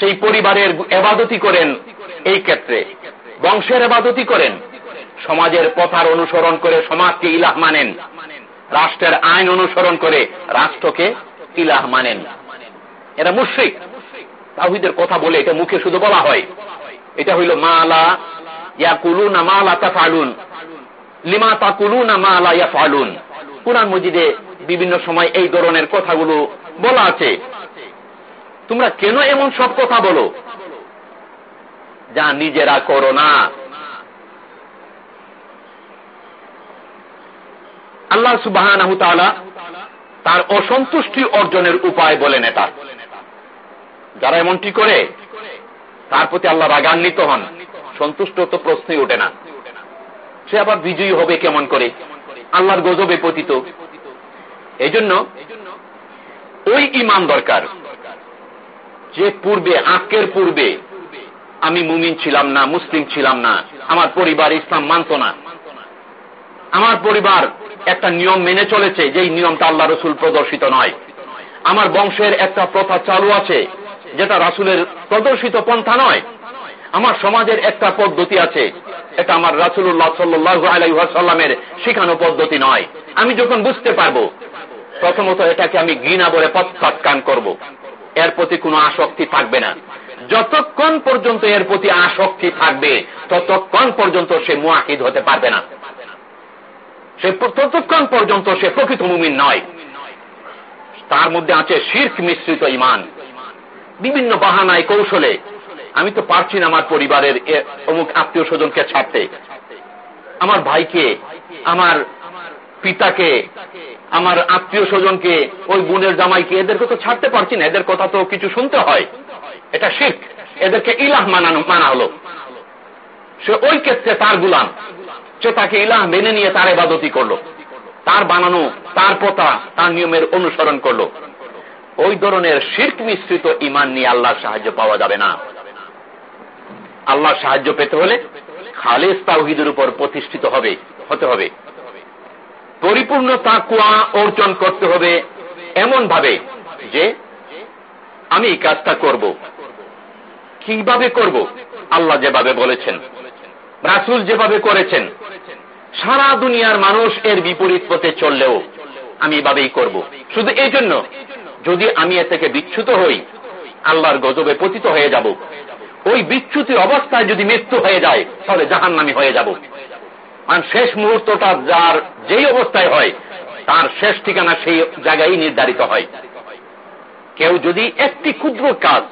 A: সেই পরিবারের এবাদতি করেন এই ক্ষেত্রে। বংশের এবাদতি করেন, সমাজের পথার অনুসরণ করে সমাজকে ইলাহ মানেন, রাষ্ট্রের আইন অনুসরণ করে রাষ্ট্রকে ইলাহ মানেন। এরা মুশ্রিক। তাহিদের কথা বলে এটা মুখে শুধু বলা হয়। এটা হইল মালা ইয়া কুলুনা মালা তাফালুন লিমা তা কুলুনা মালা ইয়া ফালুন কোরআন মজিদে বিভিন্ন সময় এই ধরনের কথাগুলো বলা আছে। তোমরা কেন এমন সব কথা বলো? যা নিজেরা করো না। আল্লাহ সুবাহ তার অসন্তুষ্টি অর্জনের উপায় বলেন এটা। যারা এমনটি করে, তার প্রতি আল্লাহ রাগান্বিত হন। সন্তুষ্ট তো প্রশ্নই ওঠে না। সে আবার বিজয়ী হবে কেমন করে? আল্লাহর গজবে পতিত। এই জন্য ওই ইমান দরকার। যে পূর্বে আজকের পূর্বে আমি মুমিন ছিলাম না, মুসলিম ছিলাম না, আমার পরিবার ইসলাম মানত না। আমার পরিবার একটা নিয়ম মেনে চলেছে, যেই নিয়মটা আল্লাহ রসুল প্রদর্শিত নয়। আমার বংশের একটা প্রথা চালু আছে, যেটা রাসুলের প্রদর্শিত পন্থা নয়। আমার সমাজের একটা পদ্ধতি আছে। এটা আমার রাসুল্লাহ সাল্লু আলাইসাল্লামের শিখানো পদ্ধতি নয়। আমি যখন বুঝতে পারব, প্রথমত এটাকে আমি ঘৃণা বলে প্রত্যাখ্যান করব। এর প্রতি কোনো আসক্তি থাকবে না। যতক্ষণ পর্যন্ত এর প্রতি আসক্তি থাকবে, ততক্ষণ পর্যন্ত সে মুয়াহিদ হতে পারবে না। সে ততক্ষণ পর্যন্ত সে প্রকৃত মুমিন নয়। তার মধ্যে আছে শীর্ষ মিশ্রিত ইমান বিভিন্ন বাহানায় কৌশলে আমি তো পারছি না আমার পরিবারের অমুক আত্মীয় স্বজনকে ছাড়তে। আমার ভাইকে, আমার পিতাকে, আমার আত্মীয় স্বজনকে, ওই বোনের জামাইকে, এদেরকে তো ছাড়তে পারছি না। এদের কথা তো কিছু শুনতে হয়। এটা শিখ এদেরকে ইলাহ মানানো, মানা হলো। সে ওই ক্ষেত্রে তার গুলাম। সে তাকে ইলাহ মেনে নিয়ে তার এবাদতি করল। তার বানানো, তার পথা তার নিয়মের অনুসরণ করল। ওই ধরনের শির্ক মিশ্রিত ইমান নিয়ে আল্লাহর সাহায্য পাওয়া যাবে না। আল্লাহর সাহায্য পেতে হলে খালেজ তাওহিদের উপর প্রতিষ্ঠিত হবে, হতে হবে। পরিপূর্ণ তাকুয়া অর্জন করতে হবে এমন ভাবে যে আমি এই কাজটা করব। কীভাবে করব? আল্লাহ যেভাবে বলেছেন, রাসুল যেভাবে করেছেন, সারা দুনিয়ার মানুষ এর বিপরীত পথে চললেও আমি এভাবেই করব। শুধু এই জন্য, যদি আমি এ থেকে বিচ্ছুত হই, আল্লাহর গজবে পতিত হয়ে যাব। ওই বিচ্ছুতি অবস্থায় যদি মৃত্যু হয়ে যায়, তাহলে জাহান নামি হয়ে যাব। কারণ শেষ মুহূর্তটা যার যেই অবস্থায় হয়, তার শেষ ঠিকানা সেই জায়গায় নির্ধারিত হয়। কেউ যদি একটি ক্ষুদ্র কাজ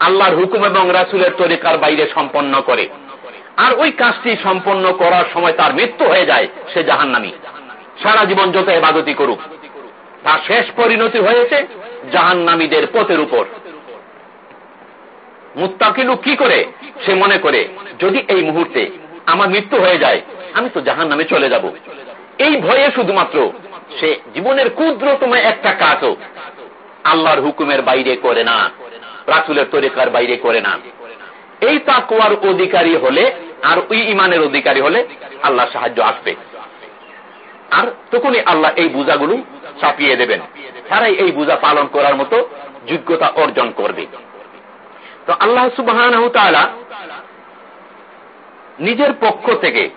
A: আল্লাহর হুকুম এবং রাসুলের তরিকার বাইরে সম্পন্ন করে, আর ওই কাজটি সম্পন্ন করার সময় তার মৃত্যু হয়ে যায়, সে জাহান্নামি। সারা জীবন যত এবাদতি করুক, তার শেষ পরিণতি হয়েছে জাহান্নামীদের পথের উপর। মুত্তাকিলু কি করে? সে মনে করে, যদি এই মুহূর্তে আমার মৃত্যু হয়ে যায়, আমি তো জাহান নামে চলে যাব। এই ভয়ে শুধুমাত্র সে জীবনের ক্ষুদ্রতম একটা কাজও আল্লাহর হুকুমের বাইরে করে না, রাসুলের তরিকার বাইরে করে না। এই তাকুয়ার অধিকারী হলে আর ওই ইমানের অধিকারী হলে আল্লাহ সাহায্য আসবে। আর তখনই আল্লাহ এই বুঝাগুলো চাপিয়ে দেবেন। তারাই এই বুঝা পালন করার মতো যোগ্যতা অর্জন করবে। তো আল্লাহ সুবাহ নিজের পক্ষ থেকে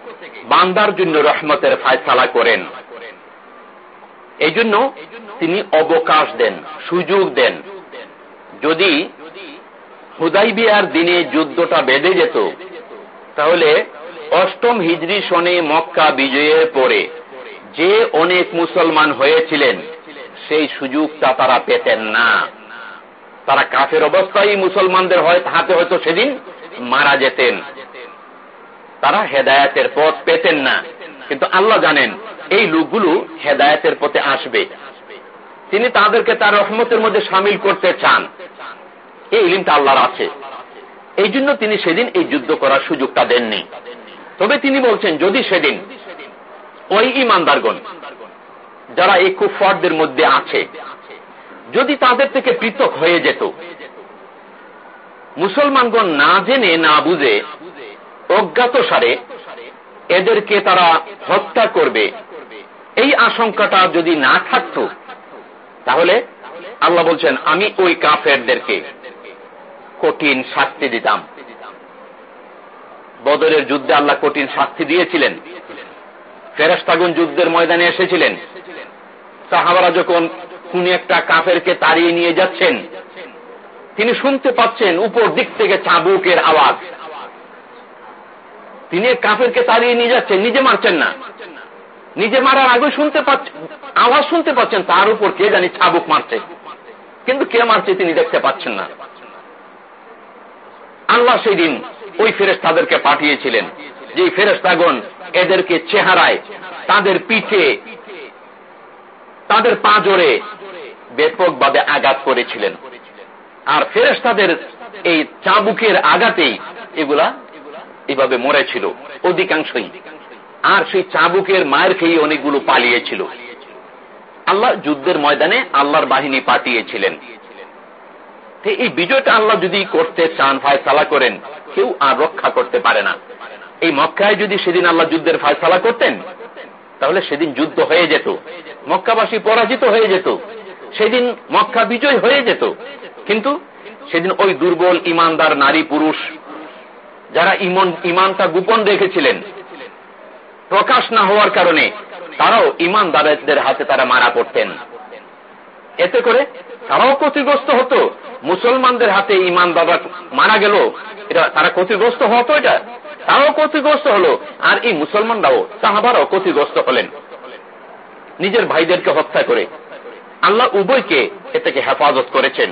A: বান্দার জন্য রহমতের ফায়সালা করেন। এই জন্য তিনি অবকাশ দেন, সুযোগ দেন। যদি হুদাই বিয়ার দিনে যুদ্ধটা বেঁধে যেত, তাহলে অষ্টম হিজড়ি সনে মক্কা বিজয়ের পরে যে অনেক মুসলমান হয়েছিলেন, সেই সুযোগটা তারা পেতেন না। তারা কাফের অবস্থায় মুসলমানদের হাতে হয়তো সেদিন মারা যেতেন। তারা হেদায়তের পথ পেতেন না। কিন্তু আল্লাহ জানেন, এই লোকগুলো হেদায়তের পথে আসবে। তিনি তাদেরকে তার রহমতের মধ্যে সামিল করতে চান। এই ইলিমটা আল্লাহর আছে। এই জন্য তিনি সেদিন এই যুদ্ধ করার সুযোগটা দেননি। তবে তিনি বলছেন, যদি সেদিন ওই ইমানদারগণ, যারা এই কুফরদের মধ্যে আছে যদি তাদের থেকে পৃথক হয়ে যেত। মুসলমানগণ না জেনে, না বুঝে অজ্ঞাত সারে এদেরকে তারা হত্যা করবে। এই আশঙ্কাটা যদি না থাকত, তাহলে আল্লাহ বলছেন, আমি ওই কাফেরদেরকে কঠিন শাস্তি দিতাম। বদরের যুদ্ধে আল্লাহ কঠিন শাস্তি দিয়েছিলেন। ফেরাস্তাগুন যুদ্ধের ময়দানে এসেছিলেন। সাহাবারা যখন কোন একটা কাফেরকে তাড়িয়ে নিয়ে যাচ্ছেন। তিনি শুনতে পাচ্ছেন উপর দিক থেকে চাবুকের আওয়াজ। তিনি কাফেরকে তাড়িয়ে নিয়ে যাচ্ছেন, নিজে মারছেন না। নিজে মারার আগে শুনতে পাচ্ছেন, আওয়াজ শুনতে পাচ্ছেন, তার উপর কে জানি চাবুক মারছে। কিন্তু কে মারছে তিনি দেখতে পাচ্ছেন না। আল্লাহ সেই দিন ওই ফেরেস্তাদেরকে পাঠিয়েছিলেন, যে ফেরেস্তাগণ এদেরকে চেহারায়, তাদের পিঠে, তাদের পাঁজরে ব্যাপকভাবে আঘাত করেছিলেন। আর ফেরেস্তাদের এই চাবুকের আঘাতেই এগুলা এভাবে মরেছিল, অধিকাংশই। আর সেই চাবুকের মায়ের খেয়ে অনেকগুলো পালিয়েছিল। আল্লাহ যুদ্ধের ময়দানে আল্লাহর বাহিনী পাঠিয়েছিলেন। এই বিজয়টা আল্লাহ যদি করতে চান, ফায়সালা করেন, কেউ আর রক্ষা করতে পারে না। এই মক্কায় যদি সেদিন আল্লাহ যুদ্ধের ফায়সালা করতেন, তাহলে সেদিন যুদ্ধ হয়ে যেত। মক্কাবাসী পরাজিত হয়ে যেত। সেদিন মক্কা বিজয় হয়ে যেত। কিন্তু সেদিন ওই দুর্বল ইমানদার নারী পুরুষ যারা ইমন, ইমানটা গোপন রেখেছিলেন, প্রকাশ না হওয়ার কারণে তারাও ইমানদারদের হাতে তারা মারা পড়তেন। এতে করে তারাও ক্ষতিগ্রস্ত হতো। মুসলমানদের হাতে ইমানদাররা মারা গেল, এটা তারা ক্ষতিগ্রস্ত হতো এটা, তারাও ক্ষতিগ্রস্ত হলো, আর এই মুসলমানরাও সাহাবারও ক্ষতিগ্রস্ত হলেন। নিজের ভাইদেরকে হত্যা করে আল্লাহ উভয়কে এ থেকে হেফাজত করেছেন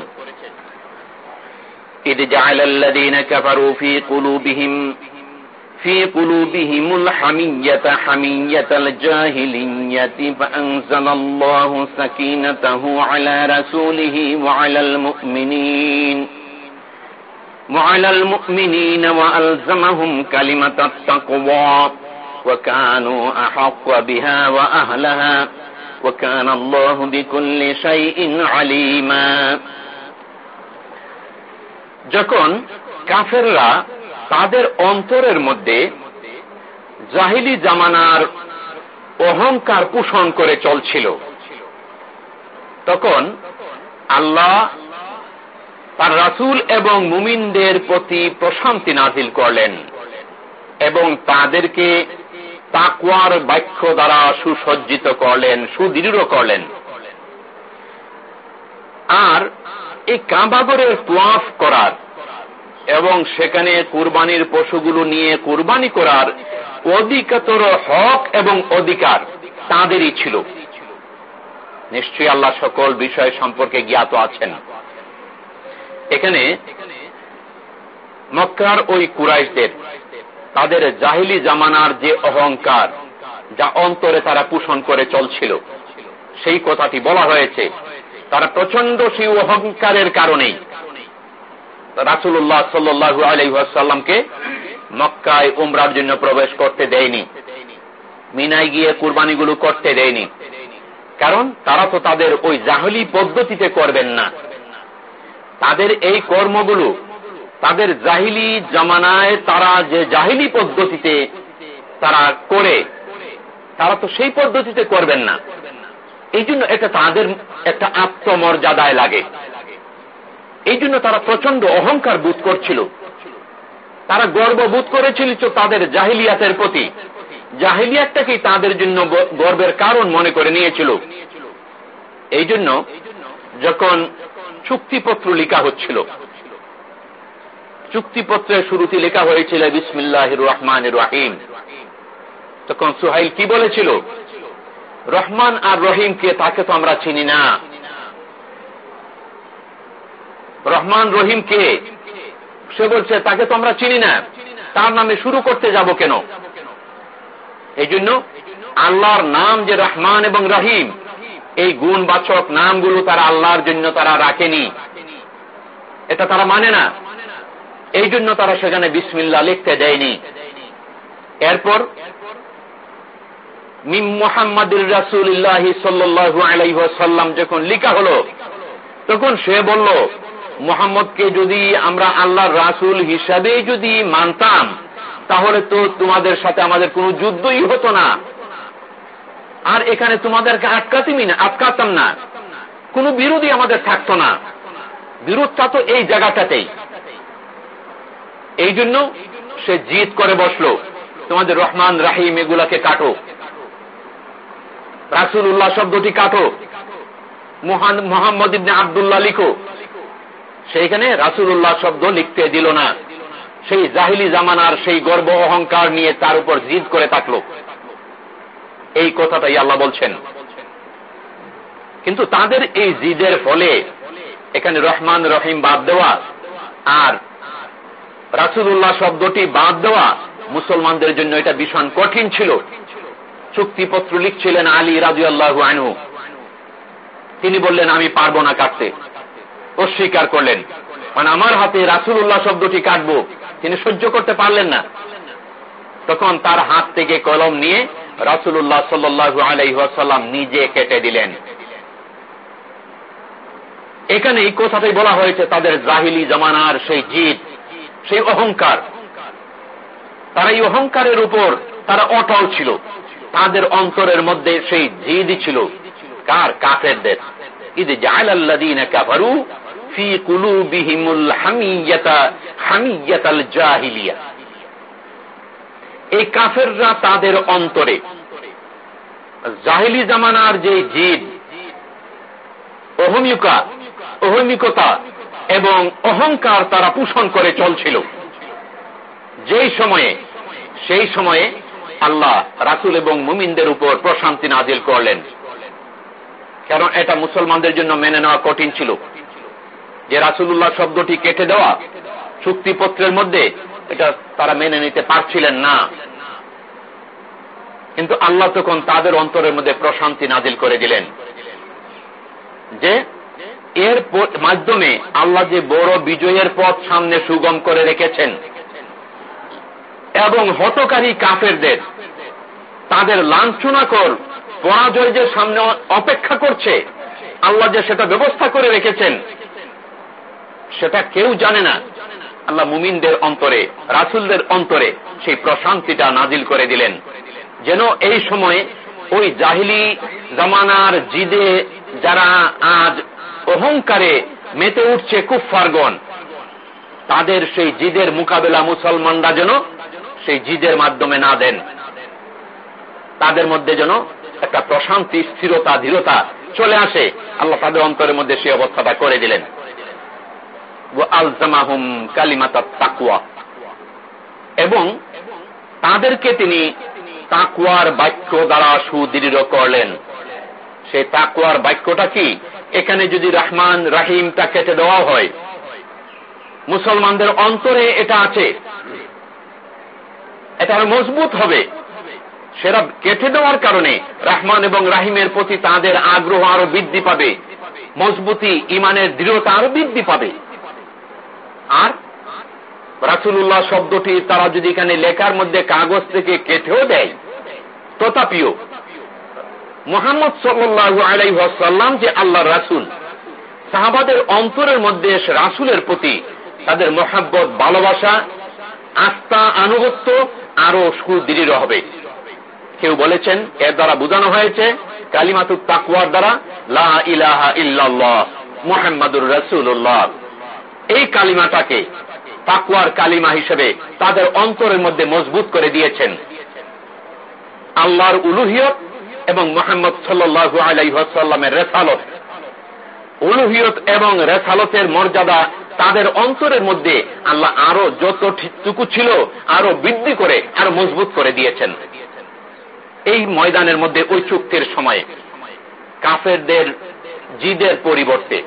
A: إذ جعل الذين كفروا في قلوبهم في قلوبهم الحمية حمية الجاهلية فأنزل الله سكينته على رسوله وعلى المؤمنين وعلى المؤمنين وألزمهم كلمة التقوى وكانوا أحق بها وأهلها وكان الله بكل شيء عليما যখন কাফেররা তাদের অন্তরের মধ্যে জাহিলি জামানার অহংকার পোষণ করে চলছিল তখন আল্লাহ তার রাসুল এবং মুমিনদের প্রতি প্রশান্তি নাজিল করলেন এবং তাদেরকে তাকুয়ার বাক্য দ্বারা সুসজ্জিত করলেন, সুদৃঢ় করলেন। আর এই কাবাগরের তোয়াফ করার এবং সেখানে কুরবানির পশুগুলো নিয়ে কুরবানি করার অধিকতর হক এবং অধিকার তাঁদেরই ছিল। নিশ্চয়ই আল্লাহ সকল বিষয় সম্পর্কে জ্ঞাত আছেন। এখানে মক্কার ওই কুরাইশদের তাদের জাহিলি জামানার যে অহংকার, যা অন্তরে তারা পোষণ করে চলছিল, সেই কথাটি বলা হয়েছে তারা প্রচণ্ড সেই অহংকারের কারণেই। রাসুল্লাহ সাল্লু আলহাসাল্লামকে মক্কায় উমরার জন্য প্রবেশ করতে দেয়নি, মিনায় গিয়ে কুরবানিগুলো করতে দেয়নি। কারণ তারা তো তাদের ওই জাহলি পদ্ধতিতে করবেন না। তাদের এই কর্মগুলো তাদের জাহিলি জামানায় তারা যে জাহিলি পদ্ধতিতে তারা করে, তারা তো সেই পদ্ধতিতে করবেন না। এই জন্য এটা তাদের একটা আত্মমর্যাদায় লাগে। এই জন্য তারা প্রচণ্ড অহংকার বোধ করছিল। তারা গর্ব বোধ করেছিল তাদের জাহিলিয়াতের প্রতি। জাহিলিয়াতটাকেই তাদের জন্য গর্বের কারণ মনে করে নিয়েছিল। এই জন্য যখন চুক্তিপত্র লিখা হচ্ছিল চুক্তিপত্রের শুরুতে লেখা হয়েছিল বিসমিল্লাহ রহমান রাহিম। তখন সুহাইল কি বলেছিল? রহমান আর রহিমকে তাকে তো আমরা চিনি না। রহমান, রহিম কে? সে বলছে, তাকে তো আমরা চিনি না। তার নামে শুরু করতে যাব কেন? এই জন্য আল্লাহর নাম যে রহমান এবং রহিম, এই গুণবাচক নামগুলো তারা আল্লাহর জন্য তারা রাখেনি। এটা তারা মানে না। এই জন্য তারা সেখানে বিসমিল্লা লিখতে দেয়নি। এরপর, মিম মোহাম্মদুর রাসুল্লাহ সাল্লু আলাইসাল্লাম যখন লিখা হলো, তখন সে বলল, মোহাম্মদকে যদি আমরা আল্লাহর রাসুল হিসাবে যদি মানতাম, তাহলে তো তোমাদের সাথে আমাদের কোনো যুদ্ধই হতো না। আর এখানে তোমাদেরকে আটকাতিমি না, আটকাতাম না। কোনো বিরোধী আমাদের থাকতো না। বিরোধটা তো এই জায়গাটাতেই। এই জন্য সে জিত করে বসল। তোমাদের রহমান রাহিম এগুলাকে কাটো। রাসুল উল্লাহ শব্দটি কাটো। মোহাম্মদ ইবনে আবদুল্লাহ লিখো। সেইখানে রাসুল উল্লাহ শব্দ লিখতে দিল না। সেই জাহিলি জামানার সেই গর্ব অহংকার নিয়ে তার উপর জিদ করে থাকল। এই কথাটাই আল্লাহ বলছেন। কিন্তু তাদের এই জিদের ফলে এখানে রহমান রহিম বাদ দেওয়া আর রাসুদুল্লাহ শব্দটি বাদ দেওয়া মুসলমানদের জন্য এটা ভীষণ কঠিন ছিল। চুক্তিপত্র লিখছিলেন আলী রাজু আল্লাহ আনু তিনি বললেন, আমি পারব না কাটতে। অস্বীকার করলেন। মানে আমার হাতে রাসুল্লাহ শব্দটি কাটবো, তিনি সহ্য করতে পারলেন না। তখন তার হাত থেকে কলম নিয়ে রাসুল্লাহ সাল্লু আলাইসাল্লাম নিজে কেটে দিলেন। এখানে এই কথাটাই বলা হয়েছে, তাদের জাহিলি জমানার সেই জিদ। সেই অহংকার। তারা এই অহংকারের উপর তারা অটল ছিল। তাদের অন্তরের মধ্যে সেই জিদই ছিল। কার? কাফেরদের। এই কাফেররা তাদের অন্তরে জাহিলি জামানার যে জিদ, অহমিকা, অহমিকতা এবং অহংকার তারা পোষণ করে চলছিল। যেই সময়ে, সেই সময়ে আল্লাহ রাসুল এবং মুমিনদের উপর প্রশান্তি নাজিল করলেন। কারণ এটা মুসলমানদের জন্য মেনে নেওয়া কঠিন ছিল? যে রাসুল্লাহ শব্দটি কেটে দেওয়া চুক্তিপত্রের মধ্যে এটা তারা মেনে নিতে পারছিলেন না। কিন্তু আল্লাহ তখন তাদের অন্তরের মধ্যে প্রশান্তি নাজিল করে দিলেন। যে এর মাধ্যমে আল্লাহ যে বড় বিজয়ের পথ সামনে সুগম করে রেখেছেন এবং হতকারী কাফেরদের, তাদের লাঞ্ছনাকর পরাজয় যে সামনে অপেক্ষা করছে, আল্লাহ যে সেটা ব্যবস্থা করে রেখেছেন, সেটা কেউ জানে না। আল্লাহ মুমিনদের অন্তরে, রাসুলদের অন্তরে সেই প্রশান্তিটা নাজিল করে দিলেন। যেন এই সময়ে ওই জাহিলি জামানার জিদে যারা আজ অহংকারে মেতে উঠছে কুফারগণ তাদের সেই জিদের মোকাবেলা মুসলমানরা যেন সেই জিদের মাধ্যমে না দেন। তাদের মধ্যে যেন একটা প্রশান্তি, স্থিরতা দৃঢ়তা চলে আসে। আল্লাহ তাদের অন্তরের মধ্যে সেই অবস্থাটা করে দিলেন। এবং তাদেরকে তিনি তাকুয়ার বাক্য দ্বারা সুদৃঢ় করলেন। সেই তাকুয়ার বাক্যটা কি? এখানে যদি রহমান রাহিমটা কেটে দেওয়া হয়। মুসলমানদের অন্তরে এটা আছে। এটা আরও মজবুত হবে। সেটা কেটে দেওয়ার কারণে রহমান এবং রাহিমের প্রতি তাদের আগ্রহ আরও বৃদ্ধি পাবে। মজবুতি, ইমানের দৃঢ়তা আরও বৃদ্ধি পাবে। আর রাসুল্লাহ শব্দটি তারা যদি এখানে লেখার মধ্যে কাগজ থেকে কেটেও দেয়, তথাপিও মোহাম্মদ সাল্লু আলাইসাল্লাম যে আল্লাহ রাসুল, সাহাবাদের অন্তরের মধ্যে রাসুলের প্রতি তাদের মহাব্বত, ভালোবাসা, আস্থা, আনুগত্য আরও সুদৃঢ় হবে। কেউ বলেছেন, এর দ্বারা বোঝানো হয়েছে কালিমাতুর তাকুয়ার দ্বারা, লা ইলাহা ইল্লাল্লাহ মোহাম্মদুর রসুল্লাহ এই কালিমাটাকে তাকুয়ার কালিমা হিসেবে তাদের অন্তরের মধ্যে মজবুত করে দিয়েছেন। আল্লাহর উলুহিয়ত এবং মোহাম্মদ সাল্লু আলাইসাল্লামের রেসালত। উলুহিয়ত এবং রেসালতের মর্যাদা তাদের অন্তরের মধ্যে আল্লাহ আরও যতটুকু ছিল, আরও বৃদ্ধি করে, আরও মজবুত করে দিয়েছেন। এই ময়দানের মধ্যে ওই চুক্তির সময়ে কাফেরদের জিদের পরিবর্তে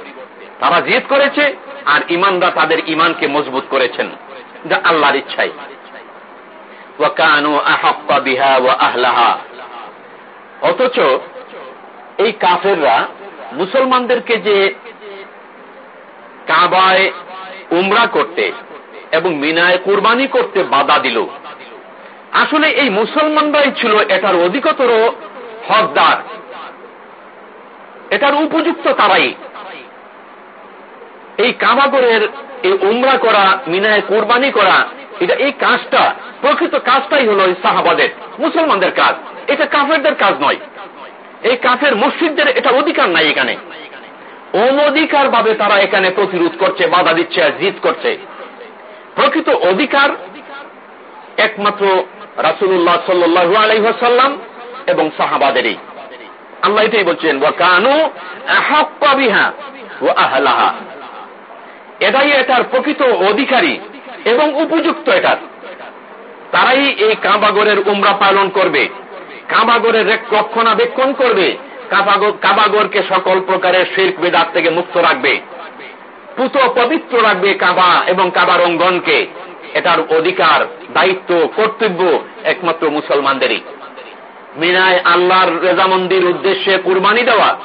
A: তারা জিদ করেছে আর ইমানরা তাদের ইমানকে মজবুত করেছেন, যা আল্লাহর ইচ্ছাই অথচ এই কাফেররা মুসলমানদেরকে যে কাবায় উমরা করতে এবং মিনায় কুরবানি করতে বাধা দিল। আসলে এই মুসলমানরাই ছিল এটার অধিকতর হকদার। এটার উপযুক্ত তারাই। এই কাবাগরের এই উমরা করা, মিনায় কোরবানি করা, এটা এই কাজটা, প্রকৃত কাজটাই হলো সাহাবাদের, মুসলমানদের কাজ। এটা কাফেরদের কাজ নয়। এই কাফের মসজিদদের এটা অধিকার নাই এখানে। অনধিকার ভাবে তারা এখানে প্রতিরোধ করছে, বাধা দিচ্ছে আর জিত করছে। প্রকৃত অধিকার একমাত্র রাসুল্লাহ সাল্লু আলাইসাল্লাম এবং সাহাবাদেরই। আল্লাহ এটাই বলছেন কানু বিহা ও আহলাহা। এটাই এটার প্রকৃত অধিকারী এবং উপযুক্ত এটার। তারাই এই কাবাগরের উমরা পালন করবে। কাবাগরের রক্ষণাবেক্ষণ করবে কাবাগরকে সকল প্রকারের শিল্প বেদার থেকে মুক্ত রাখবে। পুত পবিত্র রাখবে কাবা এবং কাবার অঙ্গনকে এটার অধিকার, দায়িত্ব, কর্তব্য একমাত্র মুসলমানদেরই। মিনায় আল্লাহর রেজামন্দির উদ্দেশ্যে কুরবানি দেওয়া।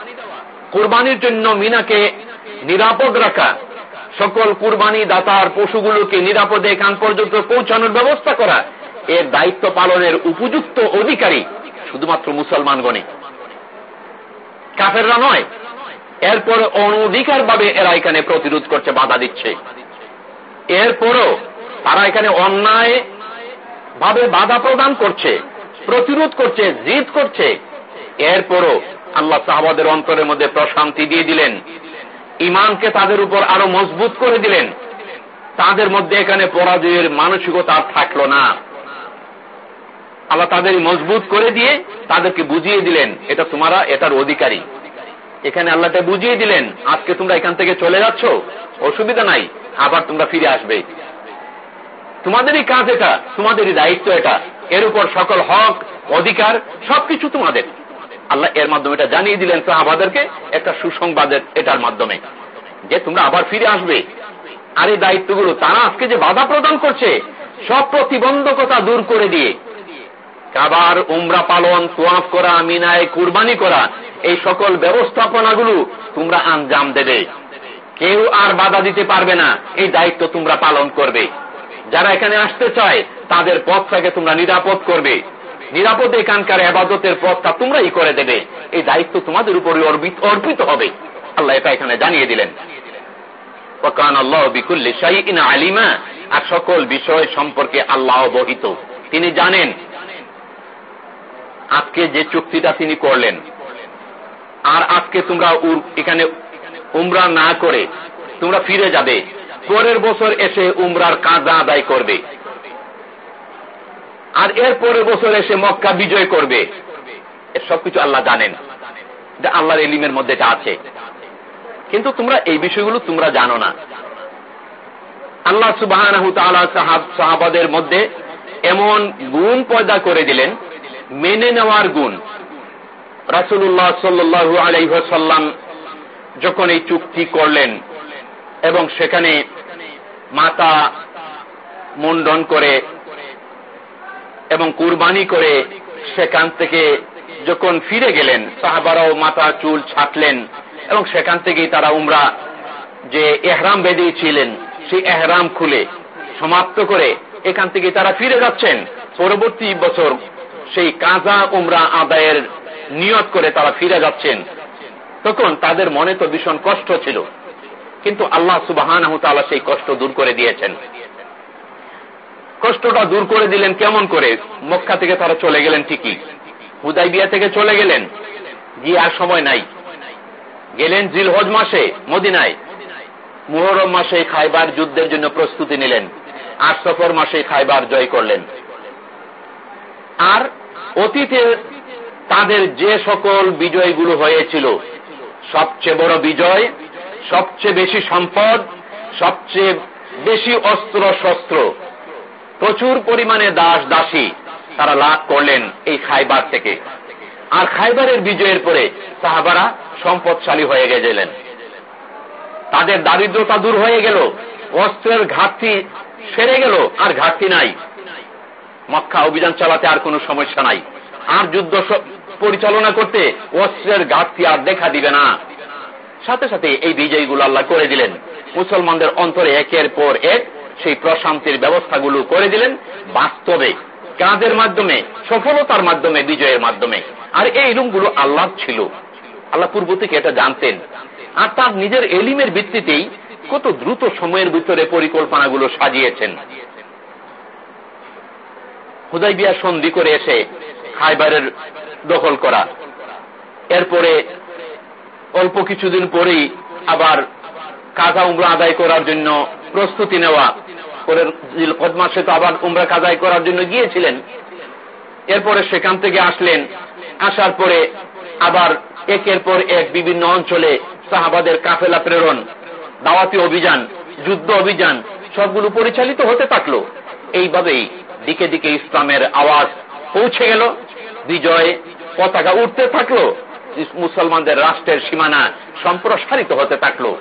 A: কুরবানির জন্য মিনাকে নিরাপদ রাখা। সকল কুরবানি দাতার পশুগুলোকে নিরাপদে এখান পর্যন্ত পৌঁছানোর ব্যবস্থা করা। এর দায়িত্ব পালনের উপযুক্ত অধিকারী। শুধুমাত্র মুসলমানগণে কাফেররা নয়, এরপর অনধিকার ভাবে এরা এখানে প্রতিরোধ করছে বাধা দিচ্ছে। এরপরও তারা এখানে অন্যায় ভাবে বাধা প্রদান করছে, প্রতিরোধ করছে, জিদ করছে। এরপরও আল্লাহ সাহাবাদের অন্তরের মধ্যে প্রশান্তি দিয়ে দিলেন। ইমানকে তাদের উপর আরও মজবুত করে দিলেন। তাদের মধ্যে এখানে পরাজয়ের মানসিকতা থাকল না। আল্লাহ তাদের মজবুত করে দিয়ে তাদেরকে বুঝিয়ে দিলেন, এটা তোমারা, এটার অধিকারী। এখানে আল্লাহটা বুঝিয়ে দিলেন, আজকে তোমরা এখান থেকে চলে যাচ্ছ, অসুবিধা নাই, আবার তোমরা ফিরে আসবে। তোমাদেরই কাজ এটা, তোমাদেরই দায়িত্ব এটা। এর উপর সকল হক, অধিকার, সবকিছু তোমাদের। আল্লাহ এর মাধ্যমে এটা জানিয়ে দিলেন সাহাবাদেরকে, একটা সুসংবাদের এটার মাধ্যমে, যে তোমরা আবার ফিরে আসবে। আর এই দায়িত্বগুলো তারা আজকে যে বাধা প্রদান করছে, সব প্রতিবন্ধকতা দূর করে দিয়ে কাবার উমরা পালন, সোয়াফ করা, মিনায় কুরবানি করা, এই সকল ব্যবস্থাপনাগুলো তোমরা আঞ্জাম দেবে। কেউ আর বাধা দিতে পারবে না, এই দায়িত্ব তোমরা পালন করবে। যারা এখানে আসতে চায়, তাদের পথটাকে তোমরা নিরাপদ করবে। নিরাপদে এখানকার আবাদতের পথটা তোমরাই করে দেবে। এই দায়িত্ব তোমাদের উপরে অর্পিত হবে। আল্লাহ এটা এখানে জানিয়ে দিলেন। আর সকল বিষয় সম্পর্কে আল্লাহ অবহিত। তিনি জানেন আজকে যে চুক্তিটা তিনি করলেন, আর আজকে তোমরা এখানে উমরা না করে তোমরা ফিরে যাবে। পরের বছর এসে উমরার কাজা আদায় করবে। আর এর পরের বছর এসে মক্কা বিজয় করবে। সবকিছু আল্লাহ জানেন। যে আল্লাহর এলিমের মধ্যে এটা আছে। কিন্তু তোমরা এই বিষয়গুলো তোমরা জানো না। আল্লাহ সুবাহ সাহাবাদের মধ্যে এমন গুণ পয়দা করে দিলেন মেনে নেওয়ার গুণ। রাসুল্লাহ সাল্লু আলাইসাল্লাম যখন এই চুক্তি করলেন এবং সেখানে মাতা মুন্ডন করে এবং কুরবানি করে সেখান থেকে যখন ফিরে গেলেন, সাহাবারাও মাথা চুল ছাটলেন এবং সেখান থেকেই তারা উমরা যে এহরাম বেঁধেছিলেন সেই এহরাম খুলে সমাপ্ত করে এখান থেকে তারা ফিরে যাচ্ছেন। পরবর্তী বছর সেই কাজা উমরা আদায়ের নিয়ত করে তারা ফিরে যাচ্ছেন। তখন তাদের মনে তো ভীষণ কষ্ট ছিল। কিন্তু আল্লাহ সুবাহান সেই কষ্ট দূর করে দিয়েছেন। কষ্টটা দূর করে দিলেন কেমন করে? মক্কা থেকে তারা চলে গেলেন ঠিকই। হুদাইবিয়া থেকে চলে গেলেন। গিয়ে আর সময় নাই। গেলেন জিলহজ মাসে, মদিনায়। মুহরম মাসে খাইবার যুদ্ধের জন্য প্রস্তুতি নিলেন। আর সফর মাসে খাইবার জয় করলেন। আর অতীতে তাদের যে সকল বিজয়গুলো হয়েছিল, সবচেয়ে বড় বিজয়, সবচেয়ে বেশি সম্পদ, সবচেয়ে বেশি অস্ত্র শস্ত্র, প্রচুর পরিমাণে দাস দাসী তারা লাভ করলেন এই খাইবার থেকে। আর খাইবারের বিজয়ের পরে সাহাবারা সম্পদশালী হয়ে গেছিলেন তাদের দারিদ্রতা দূর হয়ে গেল, অস্ত্রের ঘাটতি সেরে গেল, আর ঘাটতি নাই। মক্কা অভিযান চালাতে আর কোনো সমস্যা নাই। আর যুদ্ধ পরিচালনা করতে অস্ত্রের ঘাটতি আর দেখা দিবে না। সাথে সাথে এই বিজয়গুলো আল্লাহ করে দিলেন। মুসলমানদের অন্তরে একের পর এক সেই প্রশান্তির ব্যবস্থাগুলো করে দিলেন বাস্তবে, কাজের মাধ্যমে, সফলতার মাধ্যমে, বিজয়ের মাধ্যমে। আর এই ইলুমগুলো আল্লাহ ছিল। আল্লাহ পূর্ব থেকে এটা জানতেন। আর তার নিজের এলিমের ভিত্তিতেই কত দ্রুত সময়ের ভিতরে পরিকল্পনাগুলো সাজিয়েছেন। হুদাই বিয়া সন্ধি করে এসে খাইবারের দখল করা। এরপরে অল্প কিছুদিন পরেই আবার কাজা উমরা আদায় করার জন্য প্রস্তুতি নেওয়া করে কদমাসে তো আবার উমরা কাজাই করার জন্য গিয়েছিলেন। এরপরে সেখান থেকে আসলেন। আসার পরে আবার একের পর এক বিভিন্ন অঞ্চলে সাহাবাদের কাফেলা প্রেরণ, দাওয়াতি অভিযান, যুদ্ধ অভিযান সবগুলো পরিচালিত হতে থাকল। এইভাবেই দিকে দিকে ইসলামের আওয়াজ পৌঁছে গেল। বিজয় পতাকা উঠতে থাকল। মুসলমানদের রাষ্ট্রের সীমানা সম্প্রসারিত হতে থাকল।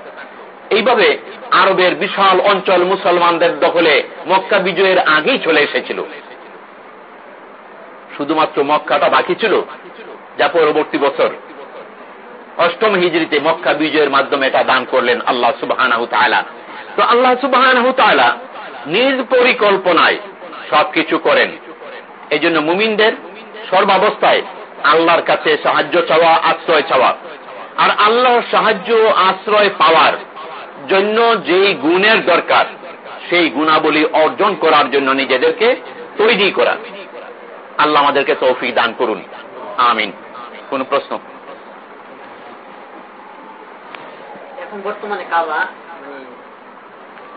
A: এইভাবে আরবের বিশাল অঞ্চল মুসলমানদের দখলে মক্কা বিজয়ের আগেই চলে এসেছিল। শুধুমাত্র মক্কাটা বাকি ছিল, যা পরবর্তী বছর। অষ্টম হিজড়িতে মক্কা বিজয়ের মাধ্যমে এটা দান করলেন আল্লাহ সুবাহ তো আল্লাহ সুবাহ নিজ পরিকল্পনায় সবকিছু করেন। এই জন্য মুমিনদের সর্বাবস্থায় আল্লাহর কাছে সাহায্য চাওয়া, আশ্রয় চাওয়া। আর আল্লাহর সাহায্য আশ্রয় পাওয়ার জন্য যেই গুণের দরকার, সেই গুণাবলী অর্জন করার জন্য নিজেদেরকে তৈরি করা। আল্লাহ আমাদেরকে তৌফিক দান করুন। আমিন। কোন প্রশ্ন?
B: এখন বর্তমানে কাবা